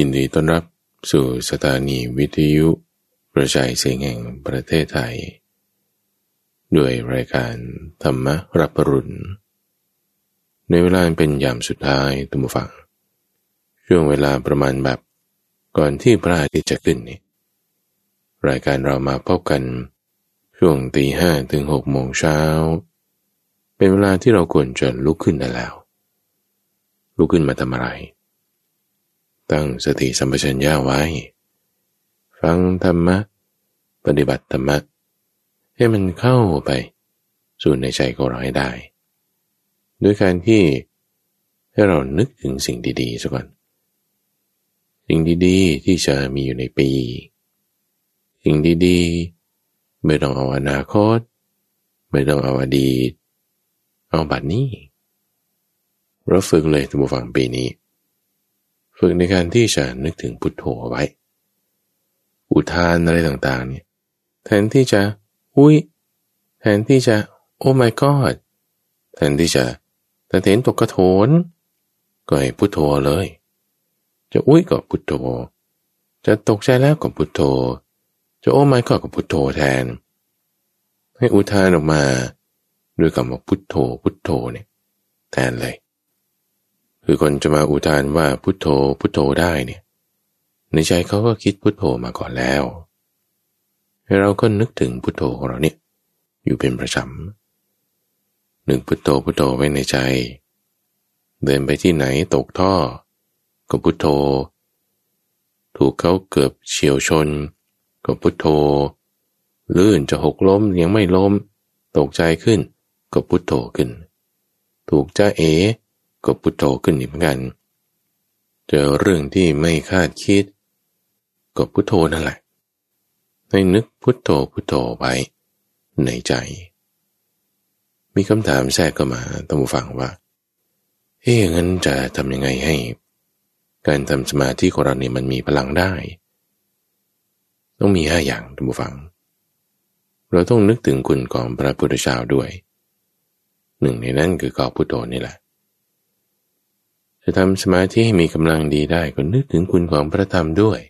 ยินดีต้อนรับสู่สถานีวิทยุกระจายเสียงแห่งประเทศไทย ด้วยรายการธรรมรับปรุณ ในเวลาเป็นยามสุดท้ายตุมฟัง ช่วงเวลาประมาณแบบก่อนที่พระอาทิตย์จะขึ้นนี่รายการเรามาพบกัน ช่วงตีห้ถึงหกโมงเช้า เป็นเวลาที่เราควรจะลุกขึ้นได้แล้ว ลุกขึ้นมาทำอะไร ตั้งสติสัมปชัญญะไว้ ฟังธรรมะ ปฏิบัติธรรมะ ให้มันเข้าไป สู่ในใจของเราให้ได้ ด้วยการที่ให้เรานึกถึงสิ่งดีๆสักก่อน สิ่งดีๆที่จะมีอยู่ในปี สิ่งดีๆ ไม่ต้องเอาอนาคต ไม่ต้องเอาอดีต เอาบัดนี้ เราฝึกเลยทุกฝังปีนี้ ฝึกในการที่จะนึกถึงพุทโธไว้ อุทานอะไรต่างๆเนี่ยแทนที่จะอุ้ยแทนที่จะโอ้ my god แทนที่จะแต่เห็นตกกระโถนก็ให้พุทโธเลย จะอุ้ยก็พุทโธ จะตกใจแล้วก็พุทโธ จะโอ้ my god ก็พุทโธแทน ให้อุทานออกมา ด้วยคำว่าพุทโธพุทโธเนี่ยแทนเลย คือคนจะมาอุทานว่าพุทโธพุทโธได้เนี่ย ในใจเขาก็คิดพุทโธมาก่อนแล้วเราก็นึกถึงพุทโธของเราเนี่ยอยู่เป็นประจำหนึ่งพุทโธพุทโธไว้ในใจ เดินไปที่ไหนตกท่อ ก็พุทโธ ถูกเขาเกือบเฉียวชน ก็พุทโธ ลื่นจะหกล้มยังไม่ล้ม ตกใจขึ้น ก็พุทโธขึ้น ถูกจ้าเอ ก็พุทโธขึ้นอีกเหมือนกัน เจอเรื่องที่ไม่คาดคิด ก็พุทโธนั่นแหละ ให้นึกพุทโธพุทโธไว้ในใจ มีคำถามแทรกเข้ามาต้องฟังว่าเฮ้ยงั้นจะทำยังไงให้ การทำสมาธิของเราเนี่ยมันมีพลังได้ ต้องมีห้าอย่างท่านผู้ฟัง เราต้องนึกถึงคุณของพระพุทธเจ้าด้วยหนึ่งในนั้นคือกอพุทโธนี่แหละ จะทำสมาธิให้มีกำลังดีได้ก็นึกถึงคุณของพระธรรมด้วย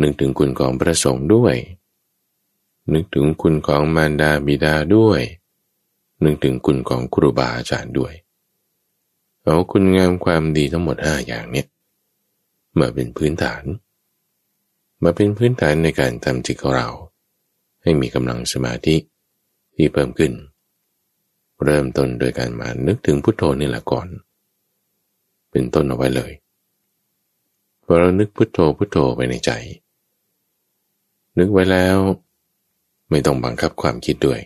นึกถึงคุณของพระสงฆ์ด้วย นึกถึงคุณของมารดาบิดาด้วย นึกถึงคุณของครูบาอาจารย์ด้วย เอาคุณงามความดีทั้งหมดห้าอย่างเนี้ยมาเป็นพื้นฐาน มาเป็นพื้นฐานในการทำจิตของเรา ให้มีกำลังสมาธิที่เพิ่มขึ้น เริ่มต้นโดยการมานึกถึงพุทโธนี่แหละก่อน เป็นต้นเอาไว้เลยพอเรานึกพุทโธพุทโธไปในใจ นึกไว้แล้ว ไม่ต้องบังคับความคิดด้วย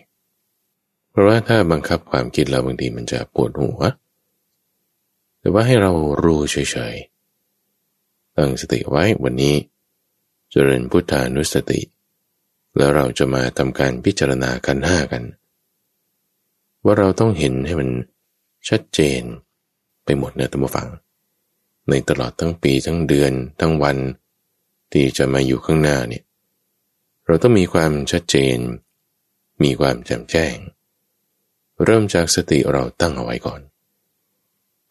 เพราะว่าถ้าบังคับความคิดแล้วบางทีมันจะปวดหัวแต่ว่าให้เรารู้เฉยๆ ตั้งสติไว้วันนี้จเจริญพุทธานุสติ แล้วเราจะมาทำการพิจารณากันห้ากัน ว่าเราต้องเห็นให้มันชัดเจน ไปหมดเนะท่านผู้ฟัง ในตลอดทั้งปีทั้งเดือนทั้งวัน ที่จะมาอยู่ข้างหน้าเนี่ยเราต้องมีความชัดเจน มีความแจ่มแจ้ง เริ่มจากสติเราตั้งเอาไว้ก่อน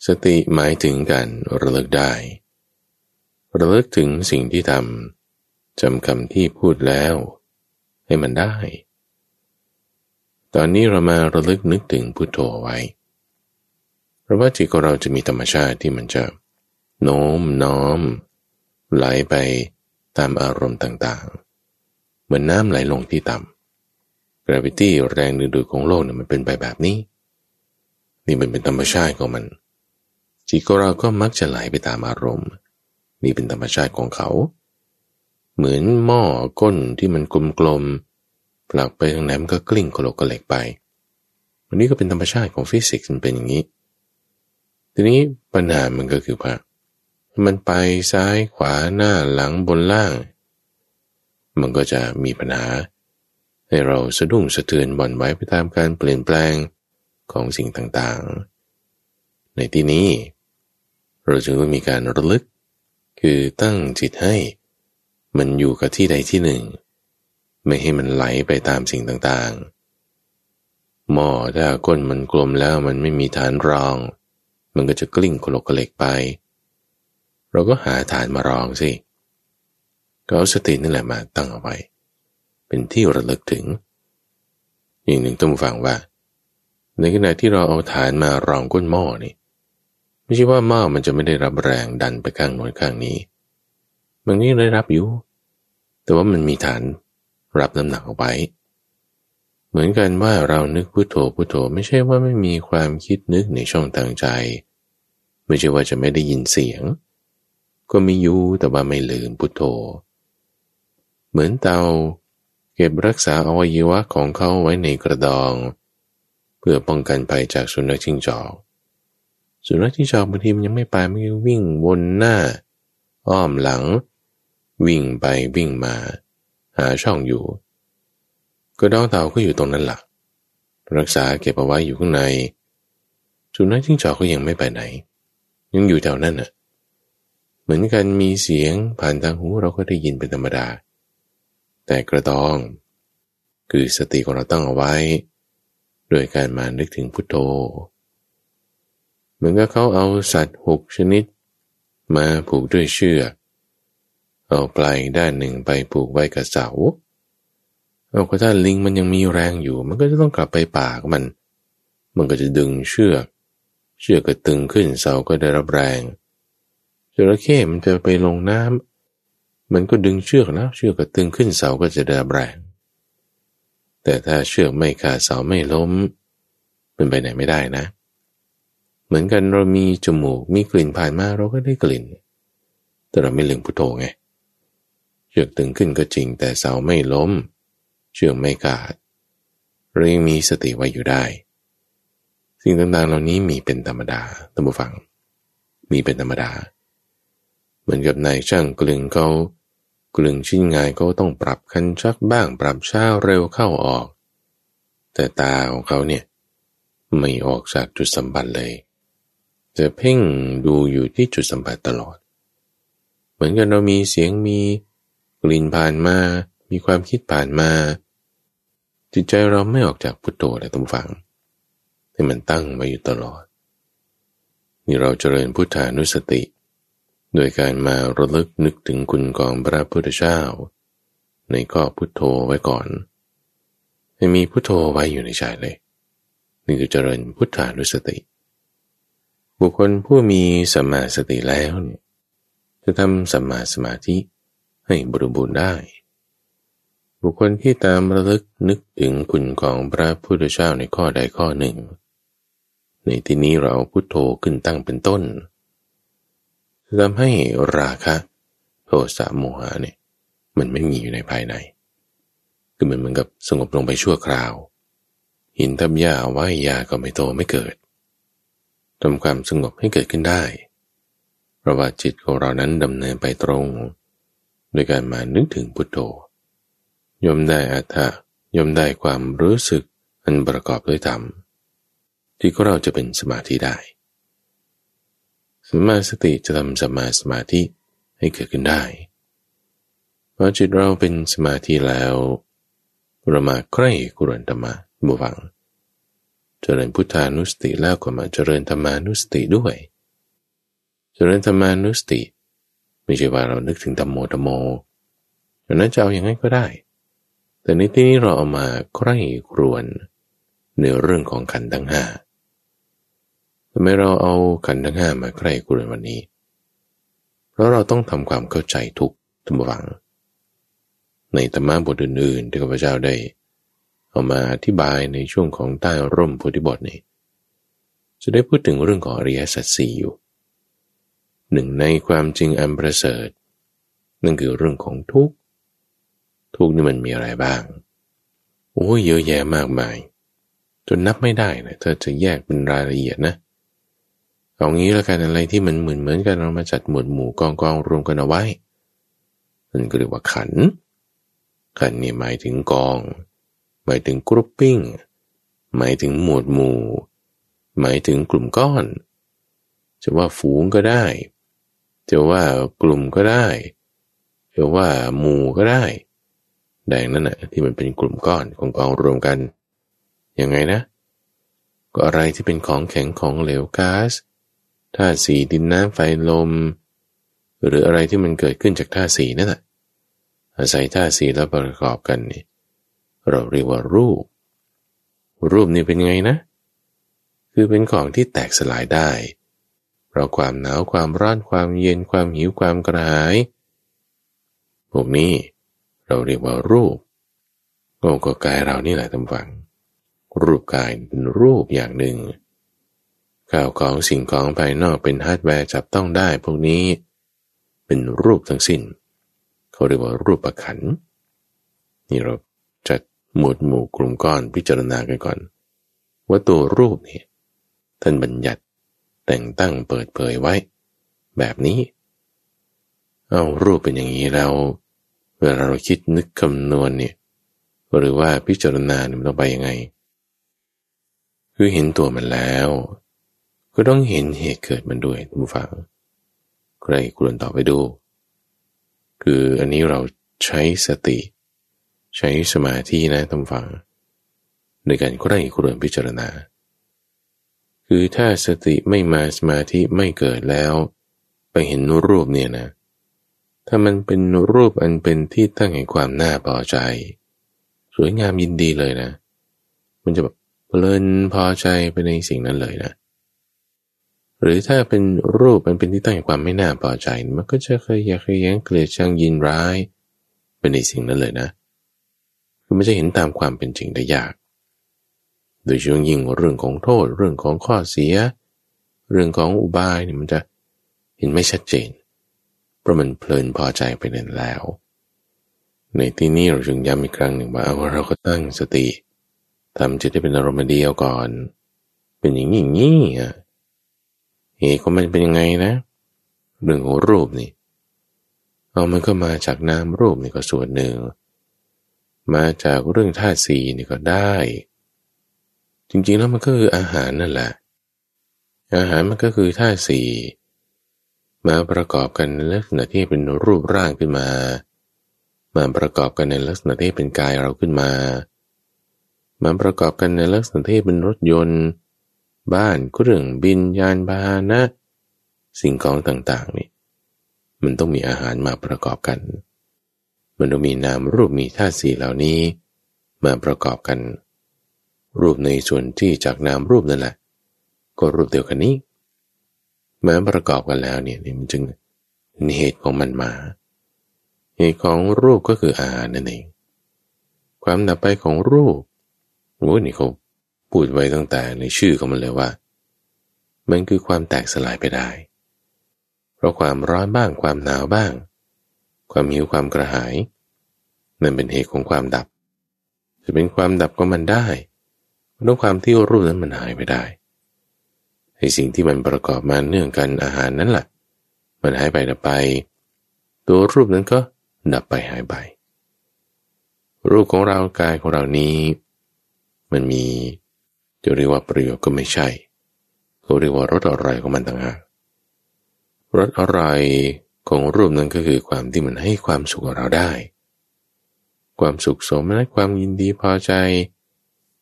สติหมายถึงการระลึกได้ ระลึกถึงสิ่งที่ทำจำคำที่พูดแล้ว ให้มันได้ ตอนนี้เรามาระลึกนึกถึงพุโทโธไว้ เพราะว่าจิตของเราจะมีธรรมชาติที่มันจะโน้มน้อม ไหลไปตามอารมณ์ต่างๆ เหมือนน้ำไหลลงที่ต่ำ gravity แรงดึงดูดของโลกเนี่ยมันเป็นไปแบบนี้ นี่มันเป็นธรรมชาติของมัน จิตของเราก็มักจะไหลไปตามอารมณ์ นี่เป็นธรรมชาติของเขา เหมือนหม้อก้นที่มันกลมๆผลักไปทางไหนมันก็กลิ้งโคลกกระเหล็กไป วันนี้ก็เป็นธรรมชาติของฟิสิกส์มันเป็นอย่างนี้ ทีนี้ปัญหามันก็คือว่ามันไปซ้ายขวาหน้าหลังบนล่าง มันก็จะมีปัญหา ให้เราสะดุ้งสะเทือนบ่อนไหวไปตามการเปลี่ยนแปลงของสิ่งต่างๆ ในที่นี้ เราจึงมีการระลึก คือตั้งจิตให้ มันอยู่กับที่ใดที่หนึ่ง ไม่ให้มันไหลไปตามสิ่งต่างๆหม้อถ้าก้นมันกลมแล้วมันไม่มีฐานรอง มันก็จะกลิ้งโคลกกระเล็กไป เราก็หาฐานมารองสิก็เอาสตินี่แหละมาตั้งเอาไว้ เป็นที่ระลึกถึง อย่างหนึ่งต้องฟังว่า ในขณะที่เราเอาฐานมารองก้นหม้อนี่ ไม่ใช่ว่าหม้อมันจะไม่ได้รับแรงดันไปข้างโน้นข้างนี้มันนี่ได้รับอยู่ แต่ว่ามันมีฐานรับน้ำหนักเอาไว้ เหมือนกันว่าเรานึกพุโทโธพุโทโธไม่ใช่ว่าไม่มีความคิดนึกในช่องทางใจ ไม่ใช่ว่าจะไม่ได้ยินเสียง ก็มีอยู่แต่ว่าไม่ลืมพุทโธ เหมือนเตา เก็บรักษาอวัยวะของเขาไว้ในกระดอง เพื่อป้องกันภัยจากสุนัขจิ้งจอก สุนัขจิ้งจอกบางทีมันยังไม่ไปมันวิ่งวนหน้า อ้อมหลัง วิ่งไปวิ่งมา หาช่องอยู่กระดองเต่าก็อยู่ตรงนั้นหลักรักษาเก็บเอาไว้อยู่ข้างในสุนัขจิ้งจอกก็ยังไม่ไปไหน ยังอยู่แถวนั้นน่ะ เหมือนกันมีเสียงผ่านทางหูเราก็ได้ยินเป็นธรรมดา แต่กระตอง คือสติของเราตั้งเอาไว้ โดยการมานึกถึงพุทโธ เหมือนกับเขาเอาสัตว์หกชนิด มาผูกด้วยเชือก เอาปลายด้านหนึ่งไปผูกไว้กับเสาเอากระถ้าลิงมันยังมีแรงอยู่ มันก็จะต้องกลับไปปากมัน มันก็จะดึงเชือก เชือกก็ตึงขึ้นเสาก็ได้รับแรงจระเข้มันจะไปลงน้ำมันก็ดึงเชือกแล้วเชือกก็ตึงขึ้นเสาก็จะได้แรง แต่ถ้าเชือกไม่ขาดเสาไม่ล้มเป็นไปไหนไม่ได้นะ เหมือนกันเรามีจมูกมีกลิ่นผ่านมาเราก็ได้กลิ่น แต่เราไม่ลืมพุทโธไงเชือกตึงขึ้นก็จริง แต่เสาไม่ล้ม เชือกไม่ขาดเรายังมีสติไว้อยู่ได้ สิ่งต่างๆเหล่านี้มีเป็นธรรมดาท่านผู้ฟัง มีเป็นธรรมดา เหมือนกับนายช่างกลึงเขากลึงชิ้นงายก็ต้องปรับคันชักบ้าง ปรับช้าเร็วเข้าออก แต่ตาของเขาเนี่ยไม่ออกจากจุดสัมผัสเลย จะเพ่งดูอยู่ที่จุดสัมผัสตลอด เหมือนกันเรามีเสียงมีกลิ่นผ่านมา มีความคิดผ่านมา จิตใจเราไม่ออกจากพุทโธเลยตุ้มฟัง แต่มันตั้งไว้อยู่ตลอด นี่เราเจริญพุทธานุสติ โดยการมาระลึกนึกถึงคุณของพระพุทธเจ้า ในก็พุทโธไว้ก่อนให้มีพุทโธไว้อยู่ในใจเลยนี่คือเจริญพุทธานุสติ บุคคลผู้มีสัมมาสติแล้วเนี่ยจะทำสัมมาสมาธิให้บริบูรณ์ได้ บุคคลที่ตามระลึกนึกถึงคุณของพระพุทธเจ้าในข้อใดข้อหนึ่ง ในที่นี้เราพุทโธขึ้นตั้งเป็นต้นทำให้ราคะโทสะโมหะเนี่ยมันไม่มีอยู่ในภายใน คือมันเหมือนกับสงบลงไปชั่วคราว หินทับหญ้าไว้ยาก็ไม่โตไม่เกิดทำความสงบให้เกิดขึ้นได้ เพราะว่าจิตของเรานั้นดำเนินไปตรง โดยการมานึกถึงพุทโธยมได้อัตถะยมได้ความรู้สึกอันประกอบด้วยธรรม ที่ก็เราจะเป็นสมาธิได้สมาสติจะทำสมาสมาธิให้เกิดขึ้นได้พอจิตเราเป็นสมาธิแล้วเรามาใกล้กุรนธรรมะบวัง เจริญพุทธานุสติแล้วก็มาเจริญธรรมานุสติด้วย เจริญธรรมานุสติ ไม่ใช่ว่าเรานึกถึงธรรมโมธรรมโมดังนั้นจะเอาอย่างนั้นก็ได้ แต่ในที่นี้เราเอามาใกล้ครวนในเรื่องของขันธ์ทั้งห้า ทำไมเราเอาขันธ์ทั้งห้ามาใกล้กุรวันนี้ เพราะเราต้องทำความเข้าใจทุกทุกฝัง ในธรรมะบทอื่นๆที่ข้าพเจ้าได้ เอามาอธิบายในช่วงของใต้ร่มโพธิบทนี้จะได้พูดถึงเรื่องของอริยสัจสี่อยู่ หนึ่งในความจริงอันประเสริฐ นั่นคือเรื่องของทุกทุกนี่มันมีอะไรบ้าง โอ้ยเยอะแยะมากมาย จนนับไม่ได้นะเธอจะแยกเป็นรายละเอียดนะเเอางี้แล้วกันอะไรที่มันเหมือนเหมือนกันเรามาจัดหมวดหมู่กองกองรวมกันเอาไว้นั่นก็เรียกว่าขัน ขันนี่หมายถึงกอง หมายถึงกรุ๊ปปิ้ง หมายถึงหมวดหมู่ หมายถึงกลุ่มก้อน จะว่าฝูงก็ได้ จะว่ากลุ่มก็ได้ จะว่าหมู่ก็ได้ แดงนั่นแหะที่มันเป็นกลุ่มก้อนของกองรวมกัน ยังไงนะ ก็อะไรที่เป็นของแข็งของเหลวก๊าซ ธาตุสี่ดินน้ำไฟลม หรืออะไรที่มันเกิดขึ้นจากท่าสีนั่นแหละอาศัยท่าสีแล้วประกอบกันนี่เราเรียกว่ารูป รูปนี่เป็นไงนะ คือเป็นของที่แตกสลายได้ เพราะความหนาวความร้อนความเย็นความหิวความกระหายพวกนี้เราเรียกว่ารูปโอ้ก็กายเรานี่แหละท่านผู้ฟัง รูปกายเป็นรูปอย่างหนึ่ง ข้าวของสิ่งของภายนอกเป็นฮาร์ดแวร์จับต้องได้พวกนี้ เป็นรูปทั้งสิ้น เขาเรียกว่ารูปขันธ์ นี่เราจัดหมวดหมู่กลุ่มก้อนพิจารณากันก่อน ว่าตัวรูปนี่ท่านบัญญัติแต่งตั้งเปิดเผยไว้ แบบนี้ เอารูปเป็นอย่างนี้แล้ว เวลาเราคิดนึกคำนวณเนี่ยหรือว่าพิจารณาเนี่ยมันต้องไปยังไง คือเห็นตัวมันแล้ว ก็ต้องเห็นเหตุเกิดมันด้วยทุกฝัง ใครควรต่อไปดู คืออันนี้เราใช้สติ ใช้สมาธินะทุกฝัง ในการใครควรพิจารณา คือถ้าสติไม่มาสมาธิไม่เกิดแล้ว ไปเห็นรูปเนี่ยนะ ถ้ามันเป็นรูปอันเป็นที่ตั้งแห่งความน่าพอใจ สวยงามยินดีเลยนะ มันจะแบบเพลินพอใจไปในสิ่งนั้นเลยนะ หรือถ้าเป็นรูปมันเป็นที่ตั้งแห่งความไม่น่าพอใจ มันก็จะเคยอยากเคยแย้งเกลียดชังยินร้ายเป็นในสิ่งนั้นเลยนะคือไม่จะเห็นตามความเป็นจริงได้ยาก โดยเฉพาะยิ่งเรื่องของโทษเรื่องของข้อเสีย เรื่องของอุบายเนี่ยมันจะเห็นไม่ชัดเจน เพราะมันเพลินพอใจไปนั่นแล้ว ในที่นี้เราจึงย้ำอีกครั้งหนึ่งว่าเราก็ตั้งสติทำจิตให้เป็นอารมณ์เดียวก่อน เป็นอย่างนี้อย่างนี้อะ เหตุของมันเป็นยังไงนะเรื่องของรูปนี่เอามันก็มาจากนามรูปนี่ก็ส่วนหนึ่ง มาจากเรื่องธาตุสีนี่ก็ได้ จริงๆแล้วมันก็คืออาหารนั่นแหละ อาหารมันก็คือธาตุสีมาประกอบกันในลักษณะที่เป็นรูปร่างขึ้นมา มาประกอบกันในลักษณะที่เป็นกายเราขึ้นมา มาประกอบกันในลักษณะที่เป็นรถยนต์ บ้านเครื่องบินยานพาหนะ สิ่งของต่างๆนี่มันต้องมีอาหารมาประกอบกัน มันต้องมีนามรูปมีธาตุสีเหล่านี้มาประกอบกัน รูปในส่วนที่จากนามรูปนั่นแหละ ก็รูปเดียวกันนี้มาประกอบกันแล้วเนี่ยมันจึงเหตุของมันมาเหตุของรูปก็คืออาหารนั่นเอง ความดับไปของรูปโอ้นี่เขา พูดไว้ตั้งแต่ในชื่อของมันเลยว่า มันคือความแตกสลายไปได้ เพราะความร้อนบ้างความหนาวบ้าง ความหิวความกระหาย นั่นเป็นเหตุของความดับ จะเป็นความดับของมันได้ด้วยความที่รูปนั้นมันหายไปได้ไอ้สิ่งที่มันประกอบมาเนื่องกันอาหารนั้นแหละมันหายไปดับไป ตัวรูปนั้นก็ดับไปหายไป รูปของเรากายของเรานี้ มันมี จะเรียกว่าประโยชน์ก็ไม่ใช่เขาเรียกว่ารสอร่อยของมันต่างหากรสอร่อยของรูปนั้นก็คือความที่มันให้ความสุขเราได้ ความสุขสมและความยินดีพอใจ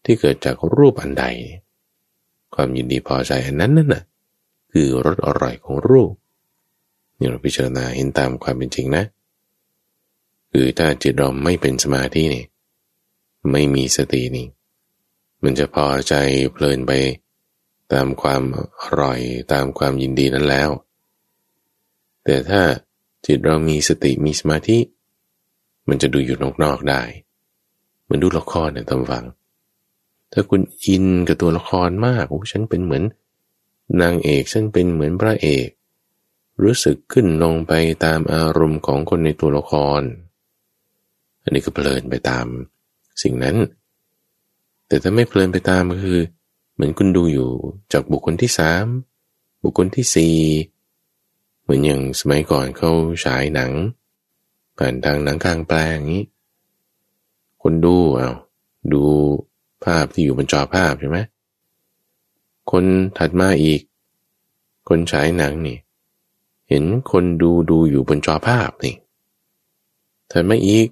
ที่เกิดจากรูปอันใด ความยินดีพอใจอันนั้นนั่นน่ะคือรสอร่อยของรูปนี่เราพิจารณาเห็นตามความเป็นจริงนะ คือถ้าจิตเราไม่เป็นสมาธินี่ ไม่มีสตินี่ มันจะพอใจเพลินไป ตามความอร่อยตามความยินดีนั้นแล้ว แต่ถ้าจิตเรามีสติมีสมาธิ มันจะดูอยู่นอกๆได้ มันดูละครเนี่ยตำฟัง ถ้าคุณอินกับตัวละครมากโอ้ฉันเป็นเหมือนนางเอกฉันเป็นเหมือนพระเอก รู้สึกขึ้นลงไปตามอารมณ์ของคนในตัวละคร อันนี้ก็เพลินไปตาม สิ่งนั้น แต่ถ้าไม่เพลินไปตามก็คือ เหมือนคุณดูอยู่จากบุคคลที่สามบุคคลที่สี่เหมือนอย่างสมัยก่อนเขาฉายหนัง ผ่านทางหนังกลางแปลงนี้ คนดูเอาดูภาพที่อยู่บนจอภาพใช่ไหมคนถัดมาอีก คนฉายหนังนี่ เห็นคนดูดูอยู่บนจอภาพนี่ถัดมาอีก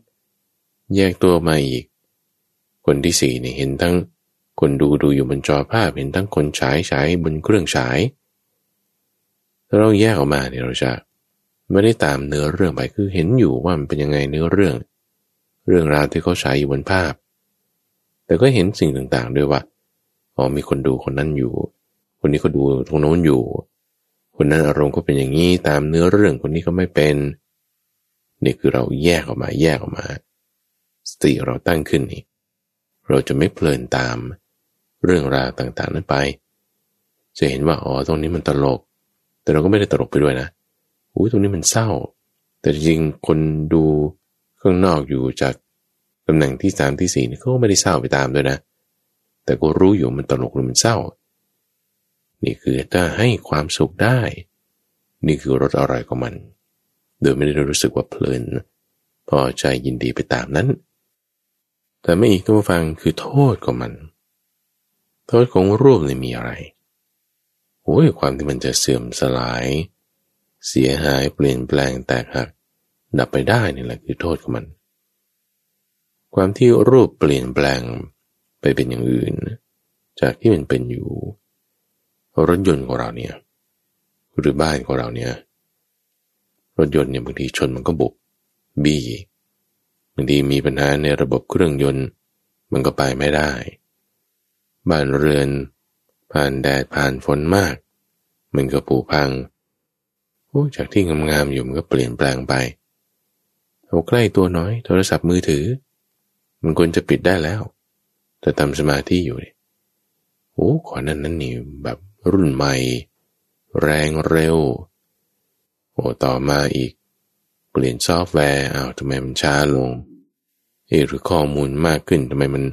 แยกตัวมาอีก คนที่สี่เนี่ยเห็นทั้งคนดูดูอยู่บนจอภาพเห็นทั้งคนฉายฉายบนเครื่องฉายถ้าเราแยกออกมาเนี่ยเราจะไม่ได้ตามเนื้อเรื่องไปคือเห็นอยู่ว่ามันเป็นยังไงเนื้อเรื่อง เรื่องราวที่เขาฉายอยู่บนภาพ แต่ก็เห็นสิ่งต่างๆ ด้วยว่าอ๋อมีคนดูคนนั้นอยู่ คนนี้ก็ดูตรงโน้นอยู่ คนนั้นอารมณ์ก็เป็นอย่างนี้ตามเนื้อเรื่องคนนี้ก็ไม่เป็นนี่คือเราแยกออกมาแยกออกมา สติเราตั้งขึ้นนี่ เราจะไม่เพลินตามเรื่องราวต่างๆนั้นไป จะเห็นว่าอ๋อตรงนี้มันตลก แต่เราก็ไม่ได้ตลกไปด้วยนะอุ้ยตรงนี้มันเศร้า แต่จริงคนดูข้างนอกอยู่จากตำแหน่งที่สามที่สี่นี่เขาก็ไม่ได้เศร้าไปตามด้วยนะ แต่ก็รู้อยู่มันตลกหรือมันเศร้า นี่คือถ้าให้ความสุขได้ นี่คือรสอร่อยของมัน โดยไม่ได้รู้สึกว่าเพลิน พอใจยินดีไปตามนั้น แต่ไม่อีกตัวฟังคือโทษของมัน โทษของรูปเลยมีอะไรโอ้ยความที่มันจะเสื่อมสลาย เสียหายเปลี่ยนแปลงแตกหัก ดับไปได้นี่แหละคือโทษของมัน ความที่รูปเปลี่ยนแปลงไปเป็นอย่างอื่น จากที่มันเป็นอยู่ รถยนต์ของเราเนี่ยหรือบ้านของเราเนี่ยรถยนต์เนี่ยบางทีชนมันก็บุบบี้ บางทีมีปัญหาในระบบเครื่องยนต์ มันก็ไปไม่ได้ บ้านเรือน ผ่านแดดผ่านฝนมาก มันก็ปูพังโอ้จากที่งามๆอยู่มันก็เปลี่ยนแปลงไปเอาใกล้ตัวน้อย โทรศัพท์มือถือ มันควรจะปิดได้แล้ว แต่ทำสมาธิอยู่เนี่ยโอ้ขอนั้นนั้นนี่แบบรุ่นใหม่ แรงเร็ว โอ้ต่อมาอีก เปลี่ยนซอฟต์แวร์อ้าวทำไมมันช้าลงเอหรือข้อมูลมากขึ้นทำไมมัน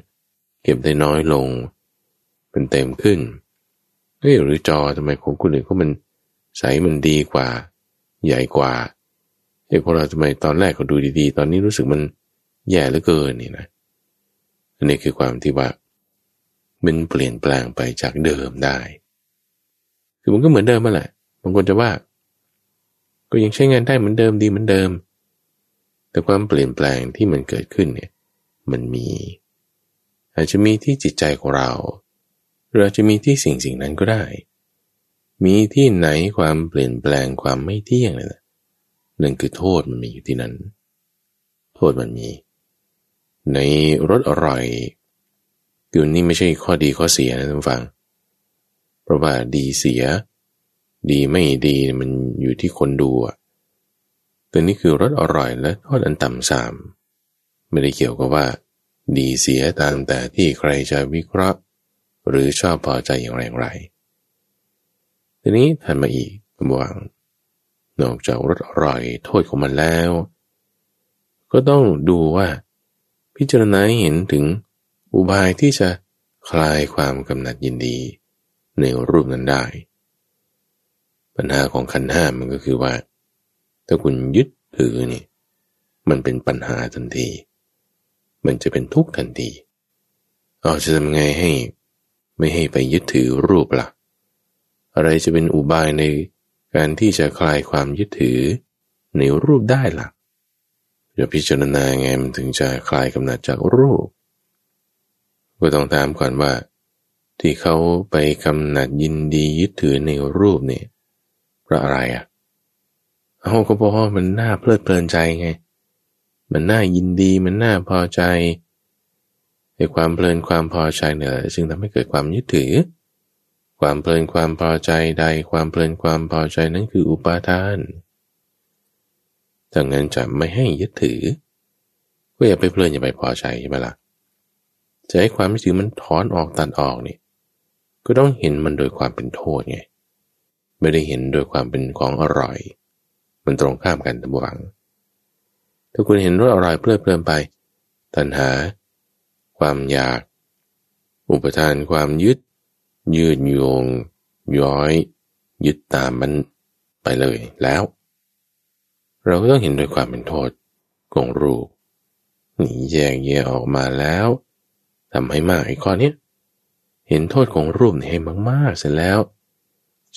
เก็บได้น้อยลง เป็นเต็มขึ้นเอหรือจอทำไมของคนอื่นก็มันใสมันดีกว่า ใหญ่กว่าเอ้พวกเราทำไมตอนแรกก็ดูดีๆ ตอนนี้รู้สึกมันแย่เหลือเกินนี่นะอันนี้คือความที่ว่ามันเปลี่ยนแปลงไปจากเดิมได้ คือมันก็เหมือนเดิมมาแหละบางคนจะว่า ก็ยังใช้งานได้เหมือนเดิมดีเหมือนเดิม แต่ความเปลี่ยนแปลงที่มันเกิดขึ้นเนี่ยมันมี อาจจะมีที่จิตใจของเราหรืออาจจะมีที่สิ่งสิ่งนั้นก็ได้ มีที่ไหนความเปลี่ยนแปลงความไม่เที่ยงเลยนะนั่นคือโทษมันมีอยู่ที่นั้น โทษมันมี ในรสอร่อยคือนี่ไม่ใช่ข้อดีข้อเสียนะท่านฟัง เพราะว่าดีเสีย ดีไม่ดีมันอยู่ที่คนดูอะแต่นี่คือรสอร่อยและโทษอันต่ำสาม ไม่ได้เกี่ยวกับว่า ดีเสียตามแต่ที่ใครจะวิเคราะห์ หรือชอบพอใจอย่างไรอย่างไรทีนี้ถัดมาอีกบวงนอกจากรสอร่อยโทษของมันแล้ว ก็ต้องดูว่า พิจารณาเห็นถึงอุบายที่จะคลายความกำหนัดยินดี ในรูปนั้นได้ ปัญหาของขันห้ามันก็คือว่า ถ้าคุณยึดถือนี่มันเป็นปัญหาทันที มันจะเป็นทุกข์ทันทีเอาจะทำไงให้ ไม่ให้ไปยึดถือรูปละ่ะ อะไรจะเป็นอุบายในการที่จะคลายความยึดถือในรูปได้ละ่ะจะพิจารณาไงมันถึงจะคลายกำหนัดจากรูป ก็ต้องถามก่อนว่า ที่เขาไปกำหนัดยินดียึดถือในรูปเนี่ย พราะอะไรอะเอาก็เพราะว่ามันน่าเพลิดเพลินใจไง มันน่ายินดีมันน่าพอใจในความเพลินความพอใจเนี่ยจึงทำให้เกิดความยึดถือ ความเพลินความพอใจใด ความเพลินความพอใจนั้นคืออุปาทานดังนั้นจะไม่ให้ยึดถือ ก็อย่าไปเพลินอย่าไปพอใจใช่ไหมละ่ะ จะให้ความยึดถือมันถอนออกตัดออกนี่ ก็ต้องเห็นมันโดยความเป็นโทษไง ไม่ได้เห็นโดยความเป็นของอร่อย มันตรงข้ามกันตะบวัง ถ้าคุณเห็นรสอร่อยเพลิดเพลินไป ตัณหา ความอยาก อุปทานความยึด ยืดโยง ย้อย ยึดตามมันไปเลยแล้ว เราก็ต้องเห็นโดยความเป็นโทษของรูปหนีแยกแยะออกมาแล้วทำให้มากไอ้ข้อนี้เห็นโทษของรูปให้มากๆเสร็จแล้ว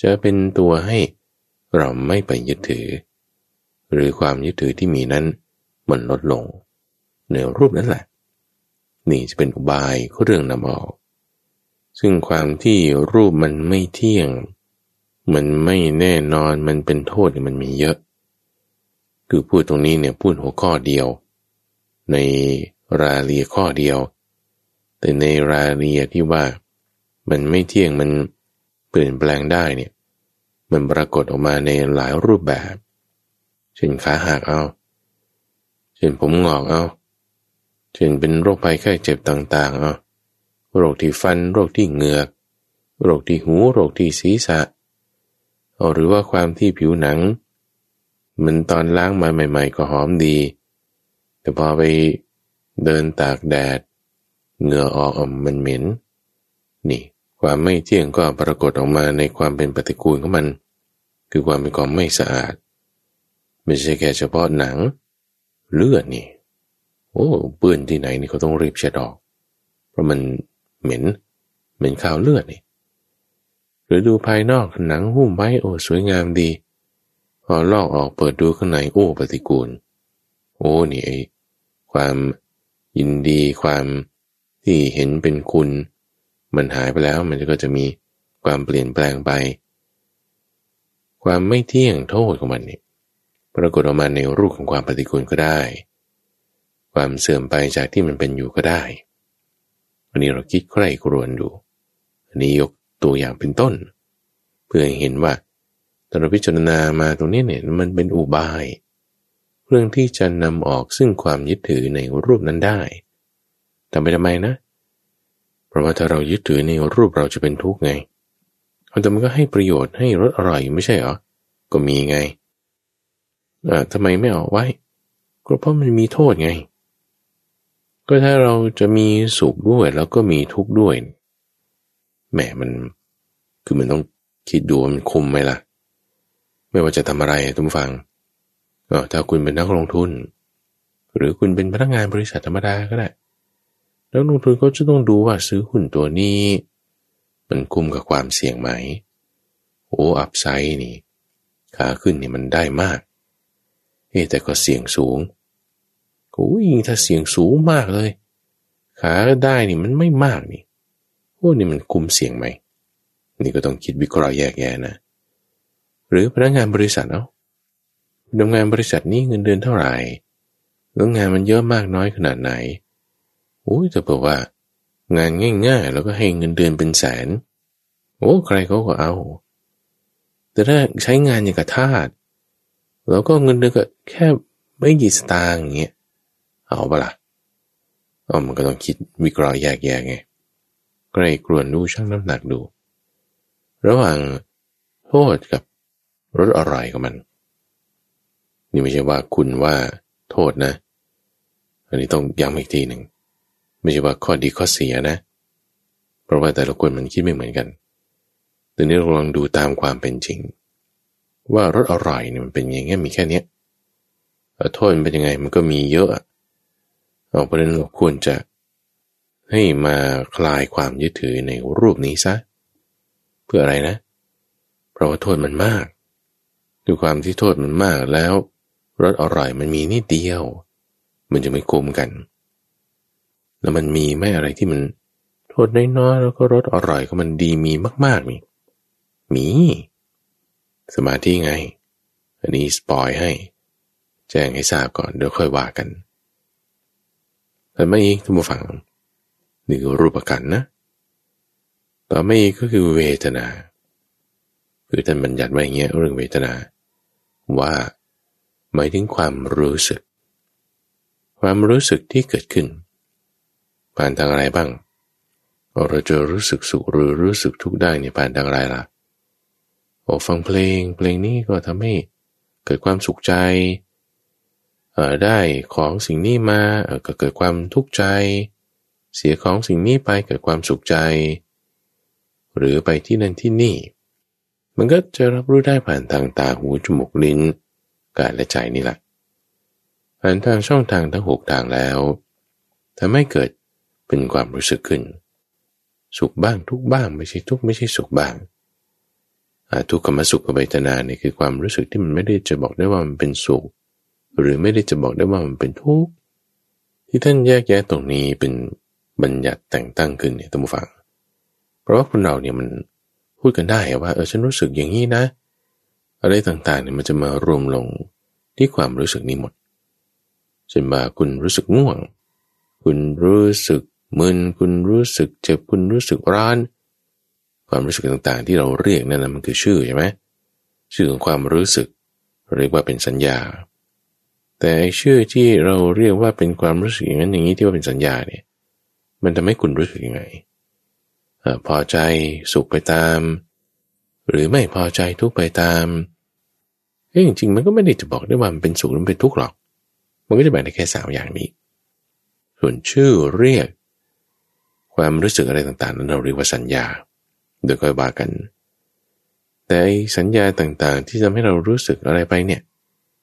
จะเป็นตัวให้เราไม่ไปยึดถือ หรือความยึดถือที่มีนั้นมันลดลง ในรูปนั้นแหละ นี่จะเป็นอุบายเรื่องนำออก ซึ่งความที่รูปมันไม่เที่ยง มันไม่แน่นอนมันเป็นโทษมันมีเยอะ คือพูดตรงนี้เนี่ยพูดหัวข้อเดียว ในรายละเอียดข้อเดียว แต่ในรายละเอียดที่ว่า มันไม่เที่ยงมัน เปลี่ยนแปลงได้เนี่ย มันปรากฏออกมาในหลายรูปแบบ เช่นขาหักเอา เช่นผมงอกเอา เช่นเป็นโรคภัยไข้เจ็บต่างๆเอาโรคที่ฟัน โรคที่เหงือก โรคที่หู โรคที่ศีรษะ เอาหรือว่าความที่ผิวหนัง มันตอนล้างมาใหม่ ๆ ก็หอมดี แต่พอไปเดินตากแดด เหงื่อออกมันเหม็น นี่ ความไม่เที่ยงก็ปรากฏออกมาในความเป็นปฏิกูลของมัน คือความเป็นของไม่สะอาด ไม่ใช่แค่เฉพาะหนัง เลือดนี่ โอ้เปื้อนที่ไหนนี่เขาต้องรีบเช็ดออก เพราะมันเหม็น เหม็นข้าวเลือดนี่หรือดูภายนอกหนังหุ้มไว้โอ้สวยงามดี พอลอกออกเปิดดูข้างในโอ้ปฏิกูล โอ้นี่ไอความยินดีความที่เห็นเป็นคุณ มันหายไปแล้วมันก็จะมีความเปลี่ยนแปลงไป ความไม่เที่ยงโทษของมันนี่ปรากฏออกมาในรูปของความปฏิกูลก็ได้ ความเสื่อมไปจากที่มันเป็นอยู่ก็ได้ อันนี้เราคิดใคร่ครวญดู อันนี้ยกตัวอย่างเป็นต้น เพื่อเห็นว่าตอนเราพิจารณามาตรงนี้เนี่ยมันเป็นอุบาย เรื่องที่จะนำออกซึ่งความยึดถือในรูปนั้นได้ทำไปทำไมนะ เพราะว่าถ้าเรายึดถือในรูปเราจะเป็นทุกข์ไงแต่มันก็ให้ประโยชน์ให้รสอร่อยไม่ใช่เหรอ ก็มีไงอ่าทำไมไม่เอาไว้ ก็เพราะมันมีโทษไง ก็ถ้าเราจะมีสุขด้วยแล้วก็มีทุกข์ด้วย แหมมัน คือมันต้องคิดดูมันคุ้มไหมล่ะ ไม่ว่าจะทำอะไรทุกฟังก็ถ้าคุณเป็นนักลงทุน หรือคุณเป็นพนักงานบริษัทธรรมดาก็ได้ แล้วลงทุนเขาจะต้องดูว่าซื้อหุ้นตัวนี้ มันคุ้มกับความเสี่ยงไหม โอ้อัพไซด์นี่ ขาขึ้นนี่มันได้มากเฮ้แต่ก็เสี่ยงสูงโอ้ยิงถ้าเสี่ยงสูงมากเลย ขาได้นี่มันไม่มากนี่โอ้นี่มันคุ้มเสี่ยงไหม นี่ก็ต้องคิดวิเคราะห์แยกแยะนะ หรือพนักงานบริษัทเนาะทำงานบริษัทนี้เงินเดือนเท่าไหร่แล้วงานมันเยอะมากน้อยขนาดไหน โอ้ยจะบอกว่า งานง่ายๆ แล้วก็ให้เงินเดือนเป็นแสน โอ้ใครเขาก็เอา แต่ถ้าใช้งานอย่างกับทาสแล้วก็เงินเดือนก็แค่ไม่กี่สตางค์อย่างเงี้ยเอาปะละ่ะอ๋อมันก็ต้องคิดวิเคราะห์แยกแยะไงใกล้กลวนดูชั่งน้ำหนักดู ระหว่างโทษกับรสอร่อยของมัน นี่ไม่ใช่ว่าคุณว่าโทษนะ อันนี้ต้องย้ำอีกทีหนึ่ง ไม่ใช่ว่าข้อดีข้อเสียนะ เพราะว่าแต่ละคนมันคิดไม่เหมือนกันแต่นี้เราลองดูตามความเป็นจริง ว่ารสอร่อยเนี่ยมันเป็นอย่างงี้มีแค่เนี้ยโทษมันเป็นยังไงมันก็มีเยอะเอาประเด็นเราควรจะให้มาคลายความยึดถือในรูปนี้ซะ เพื่ออะไรนะ เพราะว่าโทษมันมากด้วยความที่โทษมันมากแล้วรสอร่อยมันมีนิดเดียว มันจะไม่คุ้มกัน แล้วมันมีไม่อะไรที่มันโทษน้อยๆแล้วก็รสอร่อยก็มันดีมีมากๆมีมี สมาธิไง อันนี้สปอยให้ แจ้งให้ทราบก่อนเดี๋ยวค่อยว่ากัน แต่ไม่อีกทุกฝังนี่คือรูปกันนะ ต่อไม่อีกก็คือเวทนา คือท่านบัญญัติไว้อย่างเงี้ยเรื่องเวทนา ว่าหมายถึงความรู้สึก ความรู้สึกที่เกิดขึ้น ผ่านทางอะไรบ้าง เราจะรู้สึกสุขหรือรู้สึกทุกข์ได้เนี่ยผ่านทางอะไรล่ะโอ้ฟังเพลงเพลงนี้ก็ทำให้เกิดความสุขใจเออได้ของสิ่งนี้มาเออก็เกิดความทุกข์ใจ เสียของสิ่งนี้ไปเกิดความสุขใจ หรือไปที่นั่นที่นี่ มันก็จะรับรู้ได้ผ่านทางตาหูจมูกลิ้นกายและใจนี่แหละผ่านทางช่องทางทั้งหกทางแล้วทำให้เกิด เป็นความรู้สึกขึ้น สุขบ้างทุกบ้างไม่ใช่ทุกไม่ใช่สุขบ้างทุกขมสุขเวทนาเนี่ยคือความรู้สึกที่มันไม่ได้จะบอกได้ว่ามันเป็นสุข หรือไม่ได้จะบอกได้ว่ามันเป็นทุกข์ที่ท่านแยกแยะตรงนี้เป็นบัญญัติแต่งตั้งขึ้นเนี่ยท่านผู้ฟัง เพราะว่าคนเราเนี่ยมันพูดกันได้ว่าเออฉันรู้สึกอย่างนี้นะ อะไรต่างๆเนี่ยมันจะมารวมลงที่ความรู้สึกนี้หมดเช่นว่าคุณรู้สึกง่วง คุณรู้สึก มึนคุณรู้สึกเจ็บคุณรู้สึกร้อนความรู้สึกต่างๆ ที่เราเรียกนั่นนะมันคือชื่อใช่ไหมชื่อของความรู้สึก เรียกว่าเป็นสัญญา แต่ชื่อที่เราเรียกว่าเป็นความรู้สึกอย่างนั้นอย่างนี้ที่ว่าเป็นสัญญาเนี่ยมันทำให้คุณรู้สึกยังไงพอใจสุขไปตาม หรือไม่พอใจทุกไปตามเอ้จริงๆมันก็ไม่ได้จะบอกได้ว่ามันเป็นสุขหรือเป็นทุกข์หรอก มันก็จะแบ่งได้แค่สามอย่างนี้ ส่วนชื่อเรียก ความรู้สึกอะไรต่างๆ นั้นเราเรียกว่าสัญญา โดยค่อยว่ากัน แต่สัญญาต่างๆ ที่ทำให้เรารู้สึกอะไรไปเนี่ย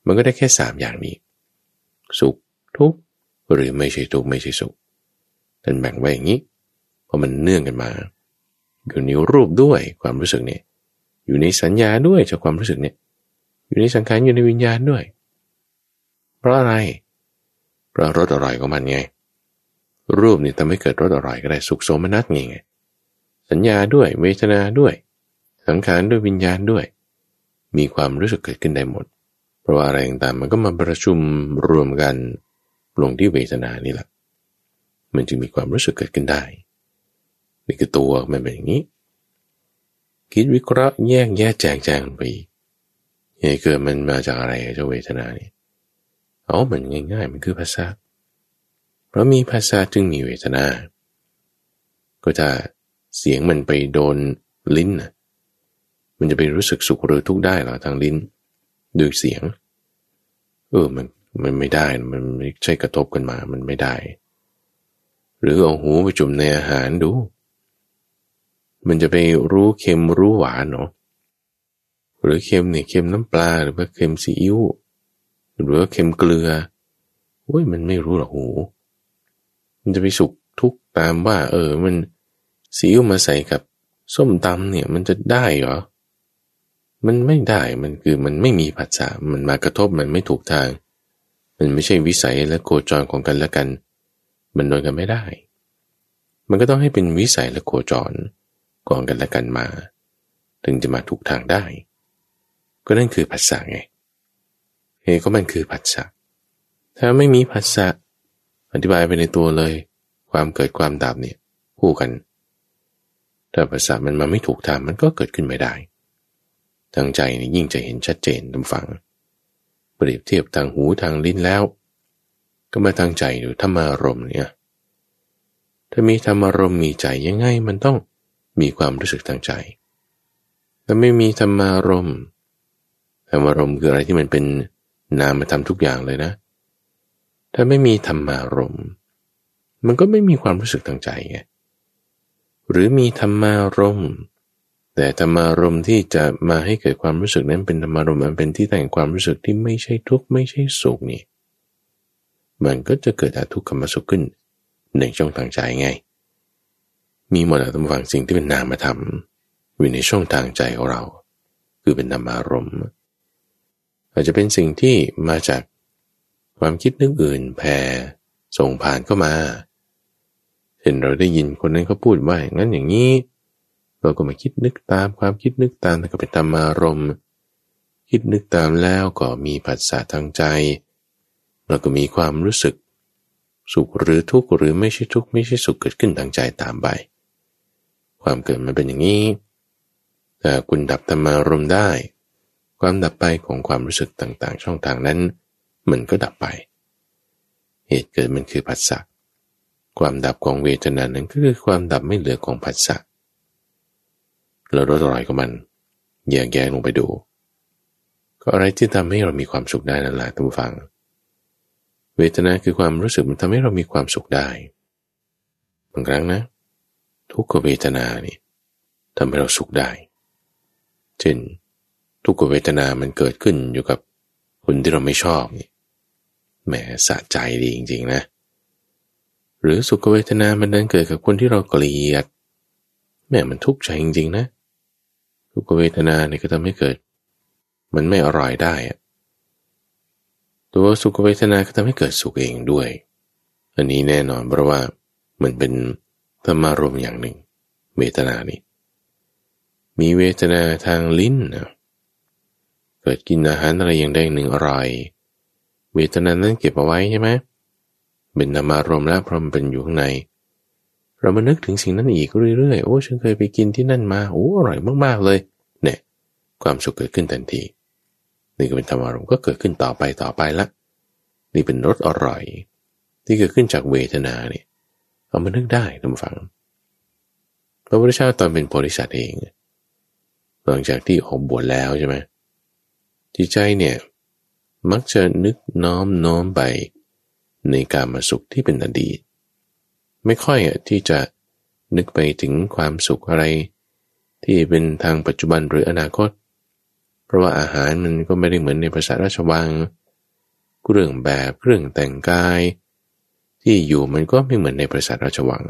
มันก็ได้แค่สามอย่างนี้ สุขทุกข์หรือไม่ใช่ทุกข์ไม่ใช่สุขท่านแบ่งไว้อย่างนี้ เพราะมันเนื่องกันมา อยู่ในรูปด้วยความรู้สึกเนี่ยอยู่ในสัญญาด้วยจากความรู้สึกเนี่ย อยู่ในสังขารอยู่ในวิญญาณด้วย เพราะอะไร เพราะรสอร่อยของมันไง รูปนี่ทำให้เกิดรสอร่อยก็ได้สุขโสมนัสไงไงสัญญาด้วยเวทนาด้วย สังขารด้วยวิญญาณด้วย มีความรู้สึกเกิดขึ้นได้หมด เพราะว่าอะไรต่างๆมันก็มาประชุมรวมกันลงที่เวทนานี่แหละ มันจึงมีความรู้สึกเกิดขึ้นได้ นี่คือตัวมันเป็นอย่างนี้ คิดวิเคราะห์แยกแยะแจกแจงไปเหตุเกิดมันมาจากอะไรเจ้าเวทนานี่อ๋อมันง่าย ๆ มันคือภาษา เพราะมีภาษาจึงมีเวทนา ก็จะเสียงมันไปโดนลิ้นนะมันจะไปรู้สึกสุขหรือทุกข์ได้หรอทางลิ้นด้วยเสียง เออมันมันไม่ได้ มันไม่ใช่กระทบกันมา มันไม่ได้ หรือเอาหูไปจุ่มในอาหารดู มันจะไปรู้เค็มรู้หวานเนาะหรือเค็มเนี่ยเค็มน้ำปลาหรือว่าเค็มซีอิ๊วหรือว่าเค็มเกลือโอ้ยมันไม่รู้หรอกหู มันจะไปสุกทุกตามว่า เออ มันซีอิ๊วมาใส่กับส้มตำเนี่ย มันจะได้เหรอ มันไม่ได้มันคือมันไม่มีผัสสะมันมากระทบมันไม่ถูกทาง มันไม่ใช่วิสัยและโคจรของกันและกัน มันโดนกันไม่ได้ มันก็ต้องให้เป็นวิสัยและโคจรของกันและกันมา ถึงจะมาถูกทางได้ ก็นั่นคือผัสสะไงเหตุก็มันคือผัสสะถ้าไม่มีผัสสะ อธิบายไปในตัวเลย ความเกิดความดับเนี่ยคู่กัน ถ้าภาษามันมาไม่ถูกทางมันก็เกิดขึ้นไม่ได้ ทางใจนี่ยิ่งจะเห็นชัดเจนตำฝัง เปรียบเทียบทางหูทางลิ้นแล้ว ก็มาทางใจดูธรรมารมเนี่ย ถ้ามีธรรมารมมีใจยังไงมันต้องมีความรู้สึกทางใจถ้าไม่มีธรรมารมณ์ธรรมารมคืออะไรที่มันเป็นนามธรรมทุกอย่างเลยนะ ถ้าไม่มีธรรมารมมันก็ไม่มีความรู้สึกทางใจไงหรือมีธรรมารมแต่ธรรมารมที่จะมาให้เกิดความรู้สึกนั้นเป็นธรรมารมมันเป็นที่แต่งความรู้สึกที่ไม่ใช่ทุกข์ไม่ใช่สุขนี่มันก็จะเกิดอาทุกขมสุขขึ้นในช่องทางใจไง มีหมดอะตำฝังสิ่งที่เป็นนามธรรมอยู่ในช่องทางใจของเรา คือเป็นธรรมารมณ์อาจจะเป็นสิ่งที่มาจาก ความคิดนึกอื่นแผ่ส่งผ่านเข้ามาเห็นเราได้ยินคนนั้นเขาพูดว่าอย่างนั้นอย่างนี้ เราก็มาคิดนึกตามความคิดนึกตามแล้วก็เป็นธรรมารมคิดนึกตามแล้วก็มีผัสสะทางใจเราก็มีความรู้สึก สุขหรือทุกข์หรือไม่ใช่ทุกข์ไม่ใช่สุขเกิดขึ้นทางใจตามไป ความเกิดมันเป็นอย่างนี้แต่คุณดับธรรมารมได้ ความดับไปของความรู้สึกต่างๆ ช่องทางนั้น มันก็ดับไป เหตุเกิดมันคือผัสสะความดับของเวทนานั้นก็คือความดับไม่เหลือของผัสสะเราลดรอยของมันแยกแยะลงไปดู ก็อะไรที่ทำให้เรามีความสุขได้นั่นแหละท่านผู้ฟัง เวทนาคือความรู้สึกมันทำให้เรามีความสุขได้บางครั้งนะ ทุกขเวทนานี่ทำให้เราสุขได้ เช่น ทุกขเวทนามันเกิดขึ้นอยู่กับ คนที่เราไม่ชอบนี่แหมสะใจดีจริงๆนะ หรือสุขเวทนามันนั้นเกิดกับคนที่เราเกลียดแหมมันทุกข์ใจจริงๆนะทุขเวทนาเนี่ยก็ทำให้เกิด มันไม่อร่อยได้ตัวสุขเวทนาก็ทำให้เกิดสุขเองด้วย อันนี้แน่นอนเพราะว่ามันเป็นธรรมารมอย่างหนึ่ง เวทนานี่มีเวทนาทางลิ้นนะ เกิดกินอาหารอะไรอย่างใดหนึ่งอร่อย เวทนานั้นเก็บเอาไว้ใช่ไหมเป็นนามารมแล้วเพราะมันเป็นอยู่ข้างใน เรามานึกถึงสิ่งนั้นอีกเรื่อยๆ โอ้ฉันเคยไปกินที่นั่นมา โอ้อร่อยมากๆเลย เนี่ย ความสุขเกิดขึ้นทันทีนี่ก็เป็นธรรมารมก็เกิดขึ้นต่อไปต่อไปละ นี่เป็นรสอร่อย ที่เกิดขึ้นจากเวทนาเนี่ยเอามานึกได้ท่านฟัง พระพุทธเจ้าตอนเป็นโพธิสัตว์เอง หลังจากที่ออกบวชแล้วใช่ไหม จิตใจเนี่ยมักจะนึกน้อมน้อมไปในการมาสุขที่เป็นอดีต ไม่ค่อยอะที่จะนึกไปถึงความสุขอะไร ที่เป็นทางปัจจุบันหรืออนาคต เพราะว่าอาหารมันก็ไม่ได้เหมือนในภาษาราชวังเรื่องแบบเรื่องแต่งกาย ที่อยู่มันก็ไม่เหมือนในภาษาราชวัง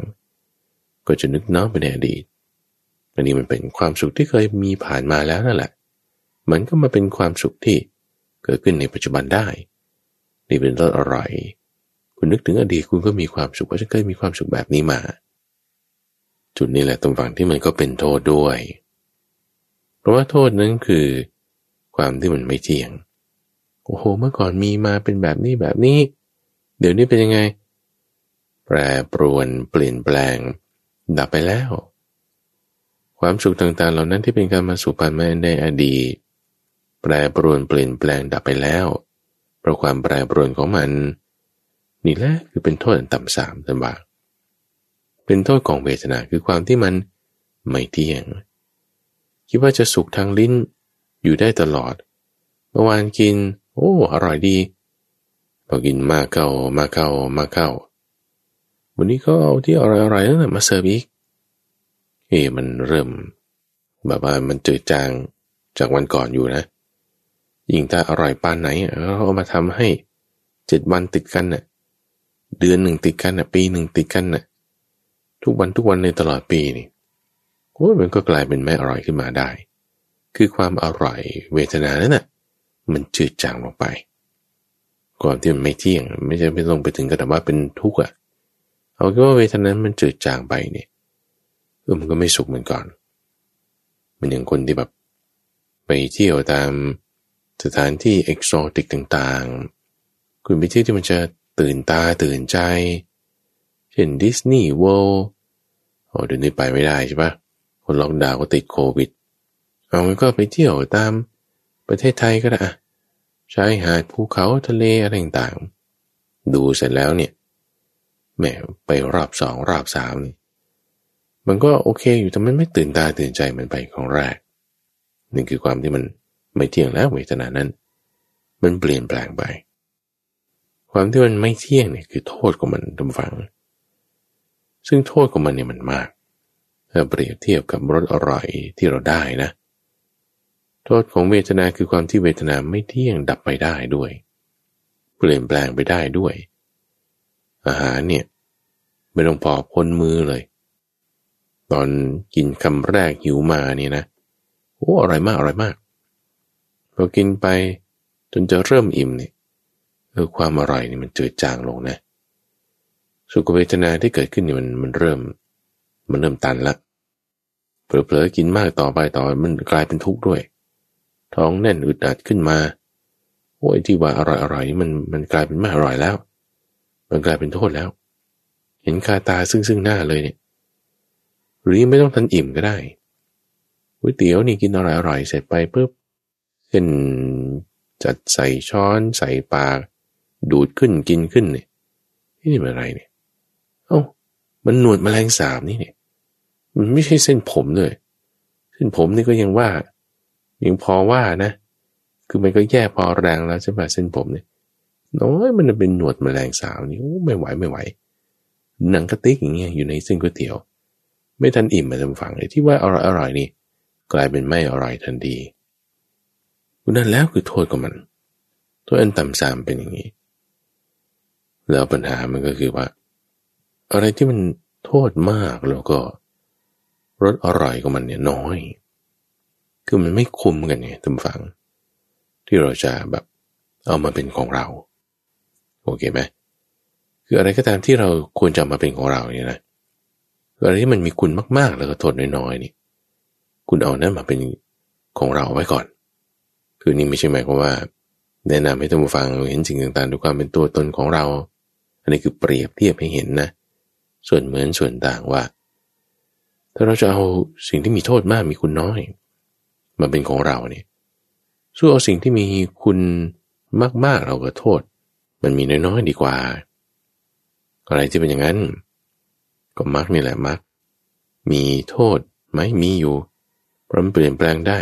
ก็จะนึกน้อมไปในอดีตอันนี้มันเป็นความสุขที่เคยมีผ่านมาแล้วนั่นแหละ มันก็มาเป็นความสุขที่เกิดขึ้นในปัจจุบันได้ นี่เป็นรสอร่อย คุณนึกถึงอดีตคุณก็มีความสุขว่าฉันเคยมีความสุขแบบนี้มา จุดนี้แหละตรงฝั่งที่มันก็เป็นโทษด้วย เพราะว่าโทษนั้นคือ ความที่มันไม่เที่ยง โอ้โห เมื่อก่อนมีมาเป็นแบบนี้แบบนี้ เดี๋ยวนี้เป็นยังไง แปรปรวนเปลี่ยนแปลง ดับไปแล้ว ความสุขต่างๆ เหล่านั้นที่เป็นการมาสุขผ่านมาในอดีต แปรปรวนเปลี่ยนแปลงดับไปแล้ว เพราะความแปรปรวนของมัน นี่แหละคือเป็นโทษอันต่ำสามท่านว่าเป็นโทษของเวทนาคือความที่มันไม่เที่ยง คิดว่าจะสุขทางลิ้นอยู่ได้ตลอด เมื่อวานกิน โอ้ อร่อยดี พอกินมากเข้ามาเข้ามาเข้า วันนี้ก็เอาที่อร่อยๆนั่นมาเสิร์ฟอีก เอ้มันเริ่มแบบว่ามันจืดจางจากวันก่อนอยู่นะ ยิ่งถ้าอร่อยปานไหนเราเอามาทำให้เจ็ดวันติดกันน่ะเดือนหนึ่งติดกันอะปีหนึ่งติดกันอะทุกวันทุกวันในตลอดปีนี่โอ้มันก็กลายเป็นไม่อร่อยขึ้นมาได้ คือความอร่อยเวทนานั่นน่ะมันจืดจางลงไปก่อนที่มันไม่เที่ยง ไม่ใช่ไม่ลงไปถึงกระดับว่าเป็นทุกข์อะเอาแค่ว่าเวทนานั้นมันจืดจางไปเนี่ยเออมันก็ไม่สุขเหมือนก่อน มันอย่างคนที่แบบ ไปเที่ยวตาม สถานที่เอกโซติกต่างๆ คุณไปเที่ยวที่มันจะตื่นตาตื่นใจ เช่นดิสนีย์เวิลด์โอ้เดี๋ยวนี้ไปไม่ได้ใช่ปะคนล็อกดาวน์ก็ติดโควิด เอามันก็ไปเที่ยวตามประเทศไทยก็ได้ชายหาดภูเขาทะเลอะไรต่างๆ ดูเสร็จแล้วเนี่ยแหมไปรอบสองรอบสามนี่มันก็โอเคอยู่แต่มันไม่ตื่นตาตื่นใจเหมันไปของแรกนี่คือความที่มัน ไม่เที่ยงแล้วเวทนานั้น มันเปลี่ยนแปลงไป ความที่มันไม่เที่ยงเนี่ยคือโทษของมันทุกฝัง ซึ่งโทษของมันเนี่ยมันมากถ้าเปรียบเทียบกับรสอร่อยที่เราได้นะ โทษของเวทนาคือความที่เวทนาไม่เที่ยงดับไปได้ด้วย เปลี่ยนแปลงไปได้ด้วย อาหารเนี่ยไม่ต้องพอพ้นมือเลย ตอนกินคำแรกหิวมาเนี่ยนะโอ้อร่อยมากอร่อยมาก พอกินไปจนจะเริ่มอิ่มเนี่ยเออความอร่อยนี่มันจืดจางลงนะ สุขเวทนาที่เกิดขึ้นนี่มันมันเริ่ม มันเริ่มตันละเผลอๆกินมากต่อไปต่อมันกลายเป็นทุกข์ด้วย ท้องแน่นอึดอัดขึ้นมาโอ้ยที่ว่าอร่อยอร่อยนี่มันมันกลายเป็นไม่อร่อยแล้ว มันกลายเป็นโทษแล้ว เห็นคาตาซึ่งซึ่งหน้าเลยเนี่ย หรือไม่ต้องทันอิ่มก็ได้ก๋วยเตี๋ยวนี่กินอร่อยอร่อยเสร็จไปปุ๊บ เส้นจัดใส่ช้อนใส่ปาก ดูดขึ้นกินขึ้นเนี่ยนี่มันอะไรเนี่ย เอา้ามันหนวดแมลงสาบนี่เนี่ย มันไม่ใช่เส้นผมเลย เส้นผมนี่ก็ยังว่ายังพอว่านะ คือมันก็แย่พอแรงแล้วใช่ไหมเส้นผมเนี่ย น้อยมันเป็นหนวดแมลงสาบนี่ไม่ไหวไม่ไหว หนังกระติกอย่างเงี้ยอยู่ในเส้นก๋วยเตี๋ยว ไม่ทันอิ่มมาทำฝังเลยที่ว่าอร่อยอร่อยนี่กลายเป็นไม่อร่อยทันที นั่นแล้วคือโทษของมัน โทษอันต่ำสามเป็นอย่างนี้ แล้วปัญหามันก็คือว่า อะไรที่มันโทษมากแล้วก็รสอร่อยของมันเนี่ยน้อย คือมันไม่คุ้มกันไงทุกฝัง ที่เราจะแบบเอามาเป็นของเรา โอเคไหมคืออะไรก็ตามที่เราควรจะมาเป็นของเราเนี่ยนะอะไรที่มันมีคุณมากๆแล้วก็โทษน้อยๆนี่ คุณเอานั้นมาเป็นของเราไว้ก่อน คือนี่ไม่ใช่หมายความว่า แนะนำให้ท่านผู้ฟังเห็นสิ่งต่างๆด้วยความเป็นตัวตนของเรา อันนี้คือเปรียบเทียบให้เห็นนะ ส่วนเหมือนส่วนต่างว่า ถ้าเราจะเอาสิ่งที่มีโทษมากมีคุณน้อย มาเป็นของเราเนี่ยสู้เอาสิ่งที่มีคุณมากๆเราก็โทษ มันมีน้อยๆดีกว่า อะไรที่เป็นอย่างนั้น ก็มักนี่แหละมักมีโทษไหมมีอยู่เพราะมันเปลี่ยนแปลงได้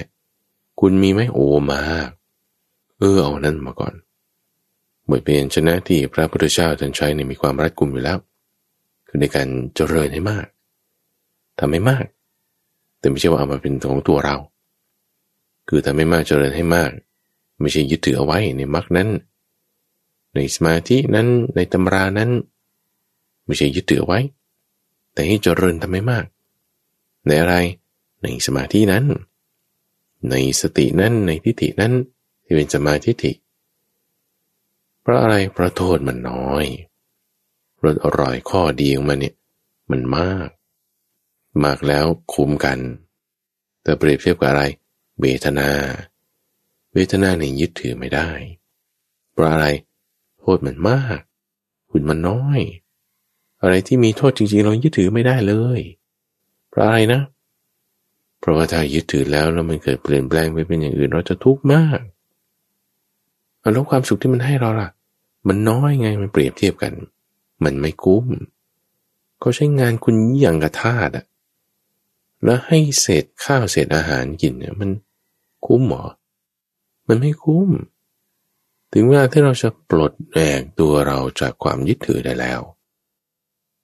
คุณมีไหมโอ้มาก เออเอานั้นมาก่อนบทเปลี่ยนชนะที่พระพุทธเจ้าท่านใช้ในมีความรัดกุมอยู่แล้ว คือในการเจริญให้มากทำให้มาก แต่ไม่ใช่ว่าเอามาเป็นของตัวเรา คือทำให้มากเจริญให้มาก ไม่ใช่ยึดถือเอาไว้ในมรรคนั้น ในสมาธินั้นในตำรานั้น ไม่ใช่ยึดถือไว้ แต่ให้เจริญทำให้มาก ในอะไรในสมาธินั้น ในสตินั้นในทิฏฐินั้นที่เป็นสมาธิิเพราะอะไรเพราะโทษมันน้อยรสอร่อยข้อดีของมันเนี่ยมันมาก มากแล้วคุ้มกัน แต่เปรียบเทียบกับอะไร เวทนา เวทนาเนี่ยยึดถือไม่ได้ เพราะอะไรโทษมันมากคุณมันน้อย อะไรที่มีโทษจริงๆ เรายึดถือไม่ได้เลย เพราะอะไรนะเพราะว่าถ้ายึดถือแล้วแล้วมันเกิดเปลี่ยนแปลงไปเป็นอย่างอื่นเราจะทุกข์มากแล้วความสุขที่มันให้เราล่ะ มันน้อยไงมันเปรียบเทียบกัน มันไม่คุ้มเขาใช้งานคุณอย่างกระทาดอะแล้วให้เศษข้าวเศษอาหารกินเนี่ยมันคุ้มหรอ มันไม่คุ้ม ถึงเวลาที่เราจะปลดแอกตัวเราจากความยึดถือได้แล้ว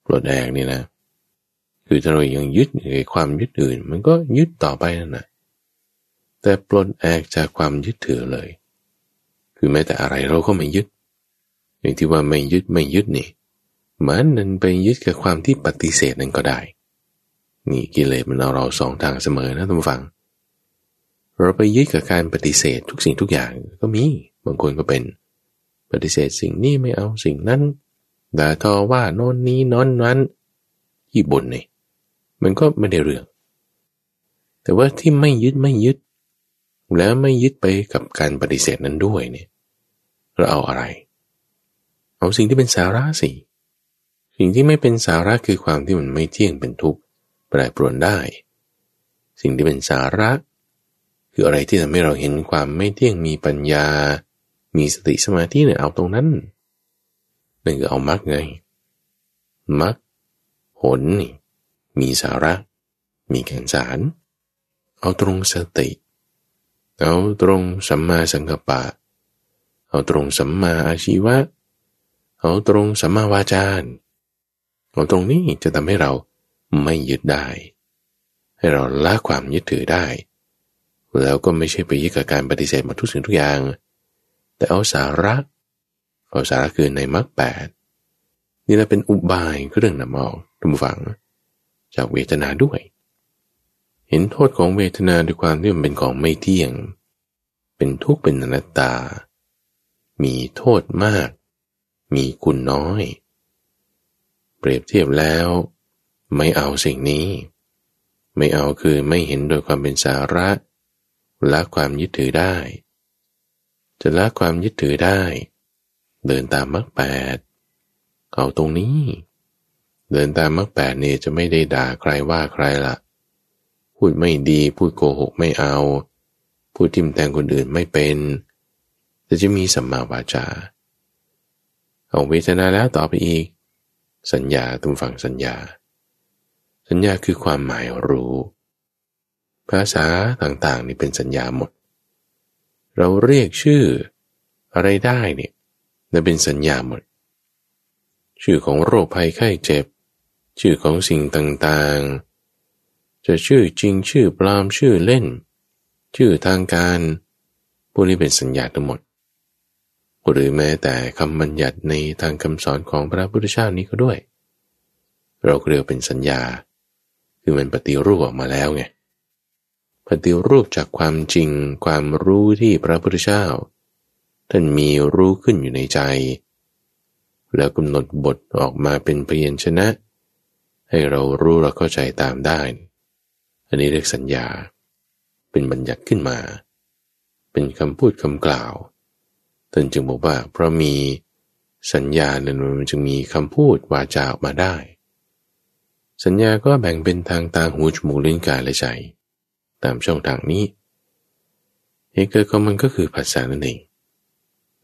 ปลดแอกนี่นะ คือถ้าเรายังยึดในความยึดอื่น มันก็ยึดต่อไปนั่นแหละแต่ปลดแอกจากความยึดถือเลย คือแม้แต่อะไรเราก็ไม่ยึด อย่างที่ว่าไม่ยึดไม่ยึดนี่มันนั่นไปยึดกับความที่ปฏิเสธนั่นก็ได้ นี่กิเลสมันเอาเราสองทางเสมอนะท่านผู้ฟัง เราไปยึดกับการปฏิเสธทุกสิ่งทุกอย่างก็มี บางคนก็เป็น ปฏิเสธสิ่งนี้ไม่เอาสิ่งนั้นด่าทอว่าโน่นนี้นอนนั้นยี่บนนี่ มันก็ไม่ได้เรื่อง แต่ว่าที่ไม่ยึดไม่ยึด แล้วไม่ยึดไปกับการปฏิเสธนั้นด้วยเนี่ย เราเอาอะไร เอาสิ่งที่เป็นสาระสิ สิ่งที่ไม่เป็นสาระคือความที่มันไม่เที่ยงเป็นทุกข์แปรปรวนได้ สิ่งที่เป็นสาระ คืออะไรที่ทำให้เราเห็นความไม่เที่ยงมีปัญญา มีสติสมาธิเนี่ยเอาตรงนั้นนั่นคือเอามักไงมักผลนี่ มีสาระ มีแก่นสาร เอาตรงสติ เอาตรงสัมมาสังกัปปะ เอาตรงสัมมาอาชีวะ เอาตรงสัมมาวาจาเอาตรงนี้จะทำให้เราไม่ยึดได้ ให้เราละความยึดถือได้ แล้วก็ไม่ใช่ไปยึดกับการปฏิเสธมาทุกสิ่งทุกอย่าง แต่เอาสาระเอาสาระคือในมรรคแปดนี่แหละเป็นอุบายเครื่องนำออกทุกฝัง จากเวทนาด้วย เห็นโทษของเวทนาด้วยความที่มันเป็นของไม่เที่ยง เป็นทุกข์เป็นอนัตตา มีโทษมาก มีคุณน้อย เปรียบเทียบแล้ว ไม่เอาสิ่งนี้ ไม่เอาคือไม่เห็นโดยความเป็นสาระละความยึดถือได้ จะละความยึดถือได้ เดินตามมรรคแปดเอาตรงนี้ เดินตามมรรคแปดเนี่ยจะไม่ได้ด่าใครว่าใครละพูดไม่ดีพูดโกหกไม่เอา พูดทิมแทงคนอื่นไม่เป็น แต่จะมีสัมมาวาจาเอาเวทนาแล้วต่อไปอีก สัญญาตุ้มฟังสัญญา สัญญาคือความหมายรู้ ภาษาต่างๆนี่เป็นสัญญาหมด เราเรียกชื่ออะไรได้เนี่ยนั่นเป็นสัญญาหมด ชื่อของโรคภัยไข้เจ็บ ชื่อของสิ่งต่างๆ จะชื่อจริงชื่อปลอมชื่อเล่น ชื่อทางการพวกนี้เป็นสัญญาทั้งหมด หรือแม้แต่คำบัญญัติในทางคำสอนของพระพุทธเจ้านี้ก็ด้วย เราเรียกเป็นสัญญา คือมันปฏิรูปออกมาแล้วไงปฏิรูปจากความจริงความรู้ที่พระพุทธเจ้า ท่านมีรู้ขึ้นอยู่ในใจ แล้วกำหนดบทออกมาเป็นเพียญชนะ ให้เรารู้เราเข้าใจตามได้ อันนี้เรียกสัญญา เป็นบัญญัติขึ้นมา เป็นคำพูดคำกล่าวแท่านจึงบอกว่าเพราะมีสัญญาเนี่ยมันจึงมีคำพูดวาจาออกมาได้ สัญญาก็แบ่งเป็นทางตาหูจมูกลิ้นกายและใจ ตามช่องทางนี้เหตุเกิดของมันก็คือภาษานั่นเอง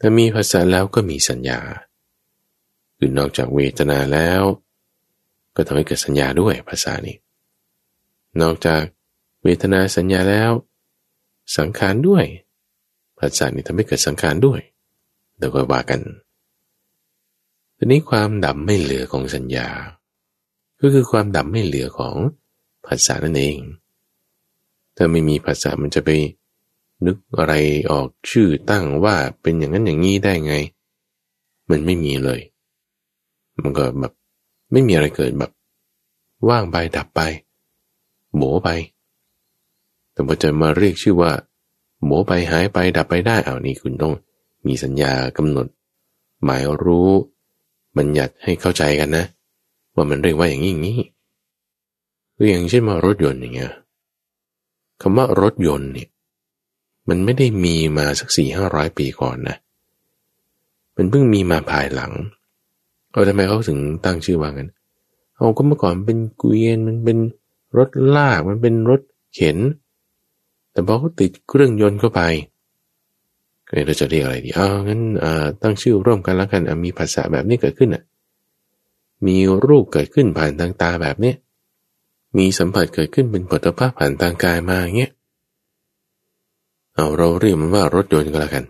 ถ้ามีภาษาแล้วก็มีสัญญา คือนอกจากเวทนาแล้ว ก็ทำให้เกิดสัญญาด้วยภาษานี้ นอกจากเวทนาสัญญาแล้ว สังขารด้วยภาษานี้ทำให้เกิดสังขารด้วยเดี๋ยวก็ว่ากันทีนี้ความดับไม่เหลือของสัญญา ก็คือความดับไม่เหลือของภาษานั่นเองถ้าไม่มีภาษามันจะไปนึกอะไรออกชื่อตั้งว่าเป็นอย่างนั้นอย่างนี้ได้ไง มันไม่มีเลย มันก็แบบ ไม่มีอะไรเกิดแบบว่างไปดับไปโบไป แต่พอจะมาเรียกชื่อว่าโบไปหายไปดับไปได้เอานี้คุณต้องมีสัญญากำหนด หมายรู้บัญญัติให้เข้าใจกันนะ ว่ามันเรียกว่าอย่างนี้อย่างนี้คืออย่างเช่นมารถยนต์อย่างเงี้ยคำว่ารถยนต์เนี่ยมันไม่ได้มีมาสักสี่ห้าร้อยปีก่อนนะ มันเพิ่งมีมาภายหลัง เอาทำไมเขาถึงตั้งชื่อว่างั้นเอาก็เมื่อก่อนเป็นเกวียนมันเป็นรถลากมันเป็นรถเข็น แต่พอเขาติดเครื่องยนต์เข้าไปเราจะเรียกอะไรดีเอางั้นตั้งชื่อร่วมกันแล้วกันมีภาษาแบบนี้เกิดขึ้นอะมีรูปเกิดขึ้นผ่านทางตาแบบนี้มีสัมผัสเกิดขึ้นเป็นผลิตภัณฑ์ผ่านทางกายมาเงี้ยเอาเราเรียกมันว่ารถยนต์ก็แล้วกัน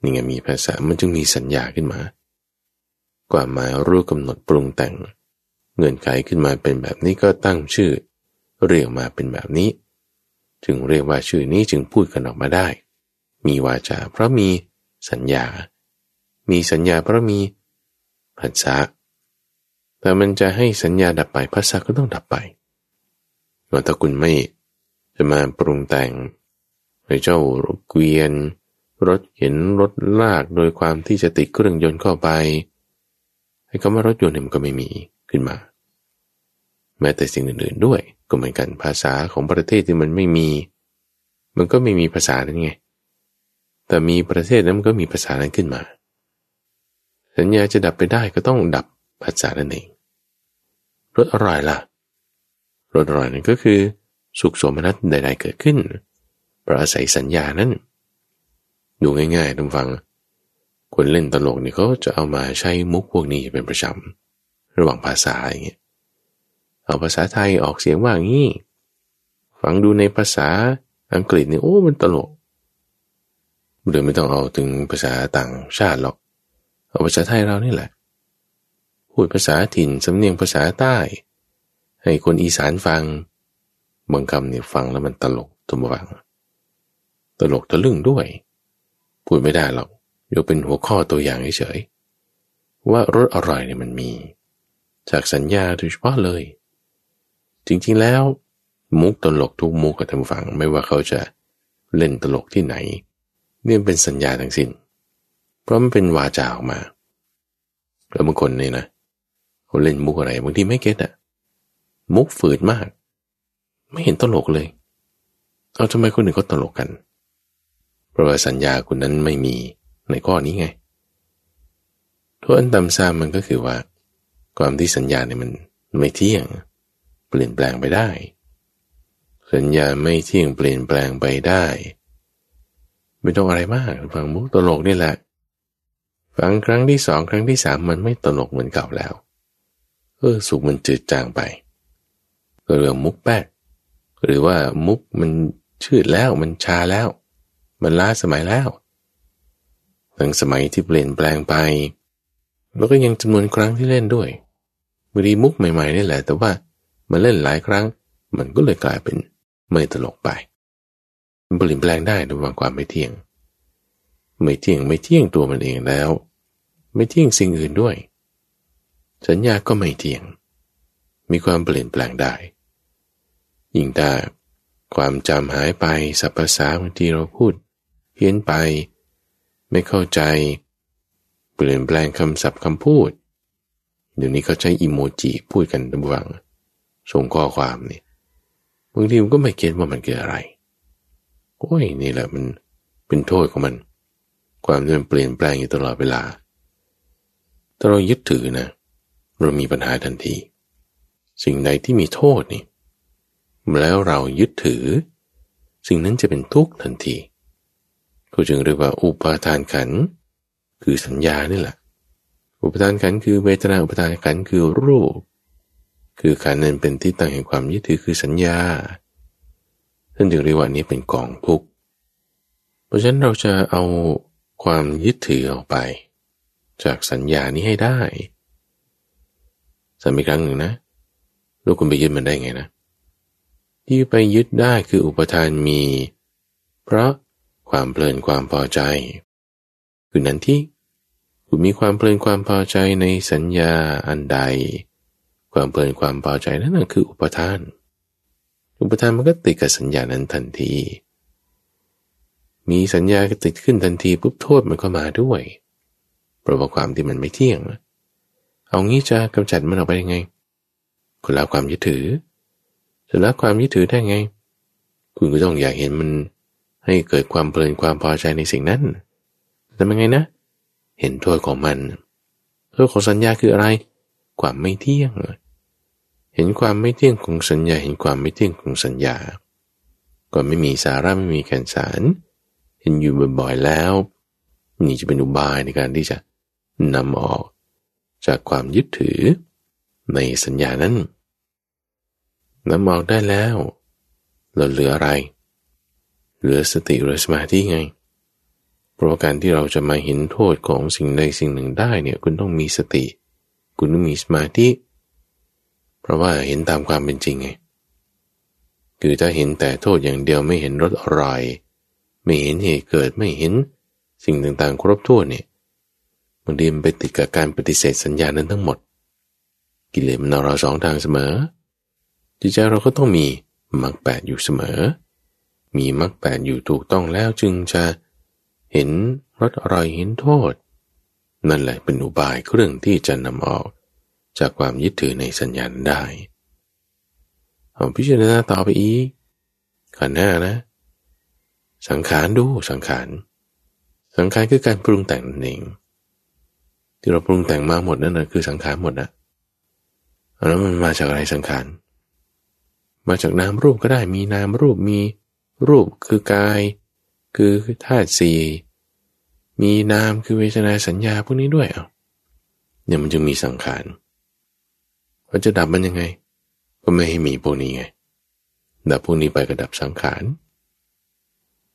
นี่ไงมีภาษามันจึงมีสัญญาขึ้นมา กว่าหมายรู้กำหนดปรุงแต่ง เงื่อนไขขึ้นมาเป็นแบบนี้ก็ตั้งชื่อ เรียกมาเป็นแบบนี้ จึงเรียกว่าชื่อนี้จึงพูดกันออกมาได้ มีวาจาเพราะมีสัญญา มีสัญญาเพราะมีภาษาแต่มันจะให้สัญญาดับไปภาษาก็ต้องดับไปว่าถ้าคุณไม่จะมาปรุงแต่งไอ้เจ้าเกวียน รถเข็นรถลากโดยความที่จะติดเครื่องยนต์เข้าไป ไอ้คำว่ารถยนต์เนี่ยมันก็ไม่มีขึ้นมา แม้แต่สิ่งอื่นๆด้วย ก็เหมือนกันภาษาของประเทศที่มันไม่มี มันก็ไม่มีภาษานั้นไง แต่มีประเทศนั้นมันก็มีภาษานั้นขึ้นมา สัญญาจะดับไปได้ก็ต้องดับภาษานั่นเองรถอร่อยล่ะรถอร่อยนั่นก็คือ สุขสมนัตใดๆเกิดขึ้นเพราะอาศัยสัญญานั้นดูง่ายๆทุกฟัง คนเล่นตลกเนี่ยเขาจะเอามาใช้มุกพวกนี้เป็นประจำระหว่างภาษาอย่างเงี้ยเอาภาษาไทยออกเสียงว่างี้ฟังดูในภาษาอังกฤษเนี่ยโอ้มันตลกเดี๋ยวไม่ต้องเอาถึงภาษาต่างชาติหรอก เอาภาษาไทยเรานี่แหละ พูดภาษาถิ่นสำเนียงภาษาใต้ ให้คนอีสานฟังบางคำเนี่ยฟังแล้วมันตลกทุกฟังตลกตะลึงด้วย พูดไม่ได้หรอก ยกเป็นหัวข้อตัวอย่างเฉยๆว่ารสอร่อยเนี่ยมันมี จากสัญญาโดยเฉพาะเลย จริงๆแล้วมุกตลกทุกมุกกับท่านฟัง ไม่ว่าเขาจะเล่นตลกที่ไหน เนี่ยเป็นสัญญาทั้งสิน้น เพราะมันเป็นวาจาออกมาแล้วบางคนเนี่ยนะเขาเล่นมุกอะไรบางทีไม่เก็ตอะมุกฝืดมาก ไม่เห็นตลกเลย เอาทำไมคนอื่นเขาตลกกัน เพราะว่าสัญญาคุณนั้นไม่มี ในข้อนี้ไงทุกอันตำซามมันก็คือว่า ความที่สัญญาเนี่ยมันไม่เที่ยง เปลี่ยนแปลงไปได้ สัญญาไม่เที่ยงเปลี่ยนแปลงไปได้ ไม่ต้องอะไรมากฟังมุกตลกนี่แหละฟังครั้งที่สองครั้งที่สามมันไม่ตลกเหมือนเก่าแล้วเออสุขมันจืดจางไปเรื่องมุกแป๊กหรือว่ามุกมันชืดแล้วมันชาแล้ว มันล้าสมัยแล้ว ทั้งสมัยที่เปลี่ยนแปลงไป แล้วก็ยังจำนวนครั้งที่เล่นด้วยบางทีมุกใหม่ๆนี่แหละ แต่ว่ามันเล่นหลายครั้ง มันก็เลยกลายเป็นไม่ตลกไป มันเปลี่ยนแปลงได้ด้วยความไม่เที่ยง ไม่เที่ยงไม่เที่ยงตัวมันเองแล้ว ไม่เที่ยงสิ่งอื่นด้วย สัญญาก็ไม่เที่ยง มีความเปลี่ยนแปลงได้ ยิ่งถ้าความจำหายไปสัพภาษาบางทีเราพูดเพี้ยนไป ไม่เข้าใจ เปลี่ยนแปลงคำศัพท์คำพูด เดี๋ยวนี้เขาใช้อิโมจิพูดกันระหว่างส่งข้อความนี่บางทีมันก็ไม่เก็ตว่ามันเกิดอะไร โอ้ยนี่แหละมันเป็นโทษของมัน ความที่มันเปลี่ยนแปลงอยู่ตลอดเวลาถ้าเรายึดถือนะ เรามีปัญหาทันที สิ่งใดที่มีโทษนี่ แล้วเรายึดถือ สิ่งนั้นจะเป็นทุกข์ทันที ก็จึงเรียกว่าอุปาทานขัน คือสัญญานี่แหละ อุปทานขันคือเวทนาอุปทานขันคือรูป คือขันนั้นเป็นที่ตั้งแห่งความยึดถือคือสัญญาท่านจึงเรียกว่านี้เป็นกองทุกข์ เพราะฉะนั้นเราจะเอาความยึดถือออกไป จากสัญญานี้ให้ได้สักอีกครั้งหนึ่งนะ ลูกคุณไปยึดมันได้ไงนะ ที่ไปยึดได้คืออุปทานมี เพราะ ความเพลินความพอใจ คือนั้นที่คุณมีความเพลินความพอใจในสัญญาอันใด ความเพลินความพอใจนั่นคืออุปทาน อุปทานมันก็ติดกับสัญญานั้นทันที มีสัญญาติดขึ้นทันทีปุ๊บโทษมันก็มาด้วย เพราะว่าความที่มันไม่เที่ยง เอางี้จะกำจัดมันออกไปยังไงคุณละความยึดถือจะละความยึดถือได้ไง คุณก็ต้องอยากเห็นมัน ให้เกิดความเพลินความพอใจในสิ่งนั้นแต่เป็นไงนะ เห็นโทษของมันโทษของสัญญาคืออะไร ความไม่เที่ยง เห็นความไม่เที่ยงของสัญญา เห็นความไม่เที่ยงของสัญญา ก็ไม่มีสาระไม่มีแก่นสาร เห็นอยู่บ่อยๆแล้ว นี่จะเป็นอุบายในการที่จะนำออกจากความยึดถือในสัญญานั้นนำออกได้แล้วเราเหลืออะไร เหลือสติหรือสมาธิไง เพราะการที่เราจะมาเห็นโทษของสิ่งใดสิ่งหนึ่งได้เนี่ยคุณต้องมีสติ คุณต้องมีสมาธิ เพราะว่าเห็นตามความเป็นจริงไง คือถ้าเห็นแต่โทษอย่างเดียวไม่เห็นรสอร่อย ไม่เห็นเหตุเกิดไม่เห็นสิ่งต่างๆ ครบถ้วนเนี่ยบางทีมันไปติดกับการปฏิเสธสัญญานั้นทั้งหมด กิเลสมันเราสองทางเสมอจิตใจเราก็ต้องมีมรรคแปดอยู่เสมอ มีมรรคแปดอยู่ถูกต้องแล้วจึงจะเห็นรสอร่อยเห็นโทษ นั่นแหละเป็นอุบายเครื่องที่จะนำออก จากความยึดถือในสัญญาณได้เอาพิจารณาต่อไปอีกขันหน้านะ สังขารดูสังขารสังขารคือการปรุงแต่งนั่นเองที่เราปรุงแต่งมาหมดนั่นแหะคือสังขารหมดนะแล้วมันมาจากอะไรสังขารมาจากนามรูปก็ได้มีนามรูปมี รูปคือกาย คือธาตุสี่มีนามคือเวทนาสัญญาพวกนี้ด้วยอะเนี่ยมันจึงมีสังขารมันจะดับมันยังไง ก็ไม่ให้มีพวกนี้ไง ดับพวกนี้ไปก็ดับสังขาร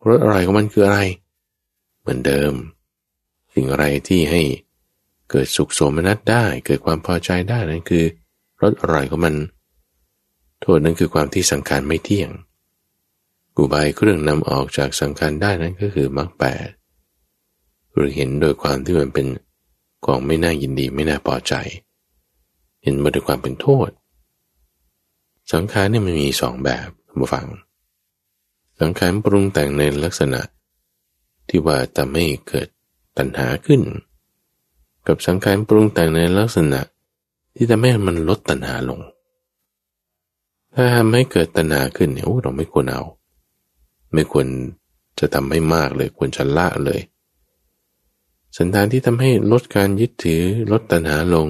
รสอะไรของมันคืออะไร เหมือนเดิม สิ่งอะไรที่ให้เกิดสุขโสมนัสได้ เกิดความพอใจได้นั่นคือรสอร่อยของมัน โทษนั้นคือความที่สังขารไม่เที่ยง อุบายเครื่องนำออกจากสังขารได้นั้นก็คือมรรคแปดหรือเห็นโดยความที่มันเป็นของไม่น่ายินดีไม่น่าพอใจ เห็นมาด้วยความเป็นโทษ สังขารเนี่ยมันมีสองแบบมาฟัง สังขารปรุงแต่งในลักษณะ ที่ว่าทำให้เกิดตัณหาขึ้น กับสังขารปรุงแต่งในลักษณะ ที่ทำให้มันลดตัณหาลง ถ้าทำให้เกิดตัณหาขึ้นเนี่ยเราไม่ควรเอา ไม่ควรจะทำให้มากเลยควรจะละเลย สันดานที่ทำให้ลดการยึดถือลดตัณหาลง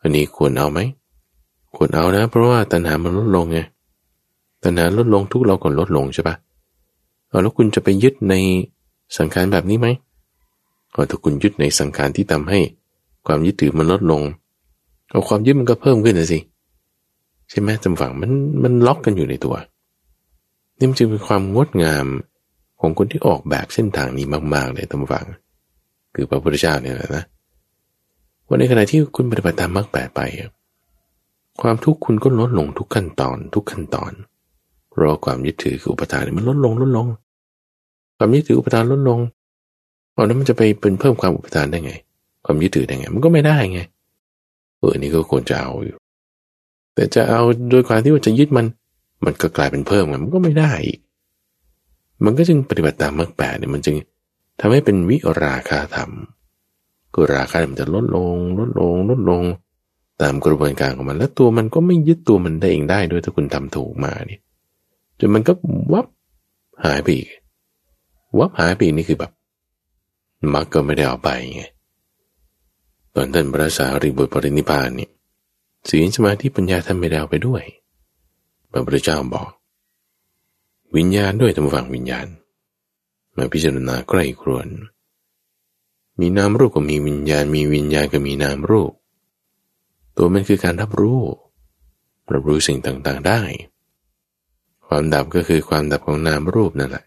อันนี้ควรเอาไหมควรเอานะ เพราะว่าตัณหามันลดลงไงตัณหาลดลงทุกเราก็ลดลงใช่ปะเอาแล้วคุณจะไปยึดในสังขารแบบนี้ไหมก็ถ้าคุณยึดในสังขารที่ทำให้ความยึดถือมันลดลงเอาความยึดมันก็เพิ่มขึ้นนะสิใช่ไหมจำฝังมันมันล็อกกันอยู่ในตัว นี่มันจึงเป็นความงดงามของคนที่ออกแบบเส้นทางนี้มากๆเลยท่านฟัง คือพระพุทธเจ้าเนี่ยแหละนะวันในขณะที่คุณปฏิบัติตามมรรคแปดไป ความทุกข์คุณก็ลดลงทุกขั้นตอน ทุกขั้นตอนรอความยึดถือคืออุปทานมันลดลงลดลง ความยึดถืออุปทานลดลงเอานั้นมันจะไปเป็นเพิ่มความอุปทานได้ไง ความยึดถือได้ไง มันก็ไม่ได้ไงเออนี่ก็ควรจะเอาอยู่ แต่จะเอาโดยความที่ว่าจะยึดมัน มันก็กลายเป็นเพิ่มมันก็ไม่ได้อีก มันก็จึงปฏิบัติตามมรรคแปดเนี่ยมันจึงทำให้เป็นวิราคาธรรมก็ราคามันจะลดลง ลดลง ลดลง ตามกระบวนการของมัน แล้วตัวมันก็ไม่ยึดตัวมันได้เองได้ด้วยถ้าคุณทำถูกมาเนี่ยจนมันก็วับหายไปอีก วับหายไปอีกนี่คือแบบมรรคก็ไม่ได้เอาไปไงตอนท่านพระสารีบุตรปรินิพานเนี่ยศีลสมาธิปัญญาท่านไม่ได้เอาไปด้วย พระพุทธเจ้าบอก วิญญาณด้วยธรรมฝังวิญญาณ มาพิจารณาใกล้ครวน มีนามรูปก็มีวิญญาณ มีวิญญาณก็มีนามรูป ตัวมันคือการรับรู้รับรู้สิ่งต่างๆได้ ความดับก็คือความดับของนามรูปนั่นแหละ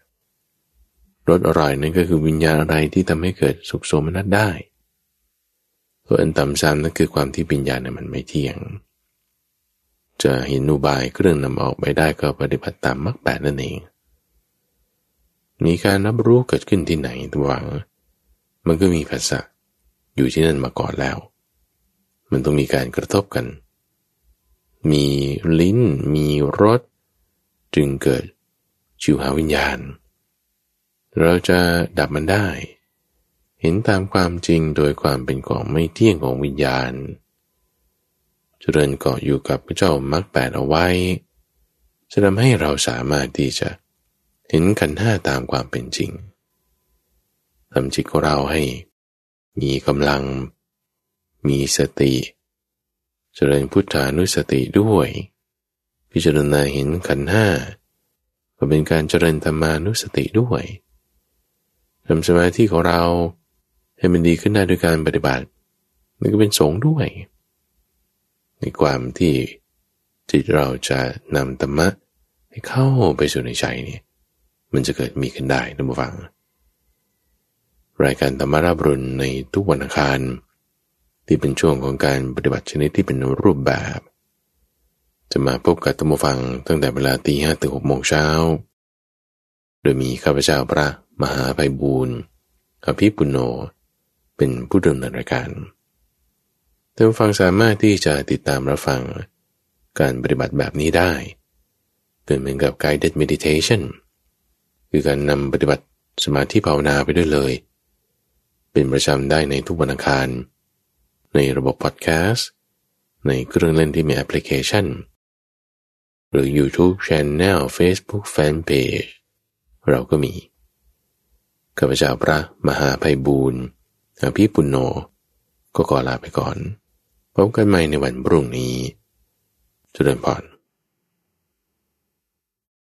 รสอร่อยนั่นก็คือวิญญาณอะไรที่ทำให้เกิดสุขโสมนัสได้ส่วอันต่ำซ้ำนั่นคือความที่วิญญาณมันไม่เที่ยง จะเห็นอุบายเครื่องนำออกไปได้ก็ปฏิบัติตามมรรคแปดนั่นเอง มีการรับรู้เกิดขึ้นที่ไหนตัวหวัง มันก็มีภาษาอยู่ที่นั่นมาก่อนแล้ว มันต้องมีการกระทบกัน มีลิ้น มีรส จึงเกิดชิวหาวิญญาณ เราจะดับมันได้ เห็นตามความจริงโดยความเป็นของไม่เที่ยงของวิญญาณเจริญเกาะอยู่กับพระเจ้ามรรคแปดเอาไว้ จะทำให้เราสามารถที่จะเห็นขันห้าตามความเป็นจริงทำจิตของเราให้มีกำลัง มีสติ เจริญพุทธานุสติด้วย พิจารณาเห็นขันห้าก็เป็นการเจริญธรรมานุสติด้วยทำสมาธิของเราให้มันดีขึ้นได้ด้วยการปฏิบัติมันก็เป็นสงด้วย ในความที่จิตเราจะนำธรรมะให้เข้าไปสู่ในใจนี่มันจะเกิดมีขึ้นได้นะบุฟัง รายการธรรมาราบรุนในทุกวันอังคารที่เป็นช่วงของการปฏิบัติชนิดที่เป็นรูปแบบ จะมาพบกับธรรมฟังตั้งแต่เวลาตีห้ถึงหกโมงเช้า โดยมีข้าพเจ้าพระมหาไพบูรณ์อภิปุโน เป็นผู้ดำเนินรายการ ท่านฟังสามารถที่จะติดตามรับฟังการปฏิบัติแบบนี้ได้เกิดเหมือนกับ guided meditation คือการนำปฏิบัติสมาธิภาวนาไปด้วยเลย เป็นประจำได้ในทุกวันอังคาร ในระบบพอดแคสต์ ในเครื่องเล่นที่มีแอปพลิเคชัน หรือ YouTube Channel Facebook Fanpage เราก็มีข้าพเจ้าพระมหาภัยบูรณ์อภิปุโนก็ขอลาไปก่อน พบกันใหม่ในวันพรุ่งนี้จุดเดินพร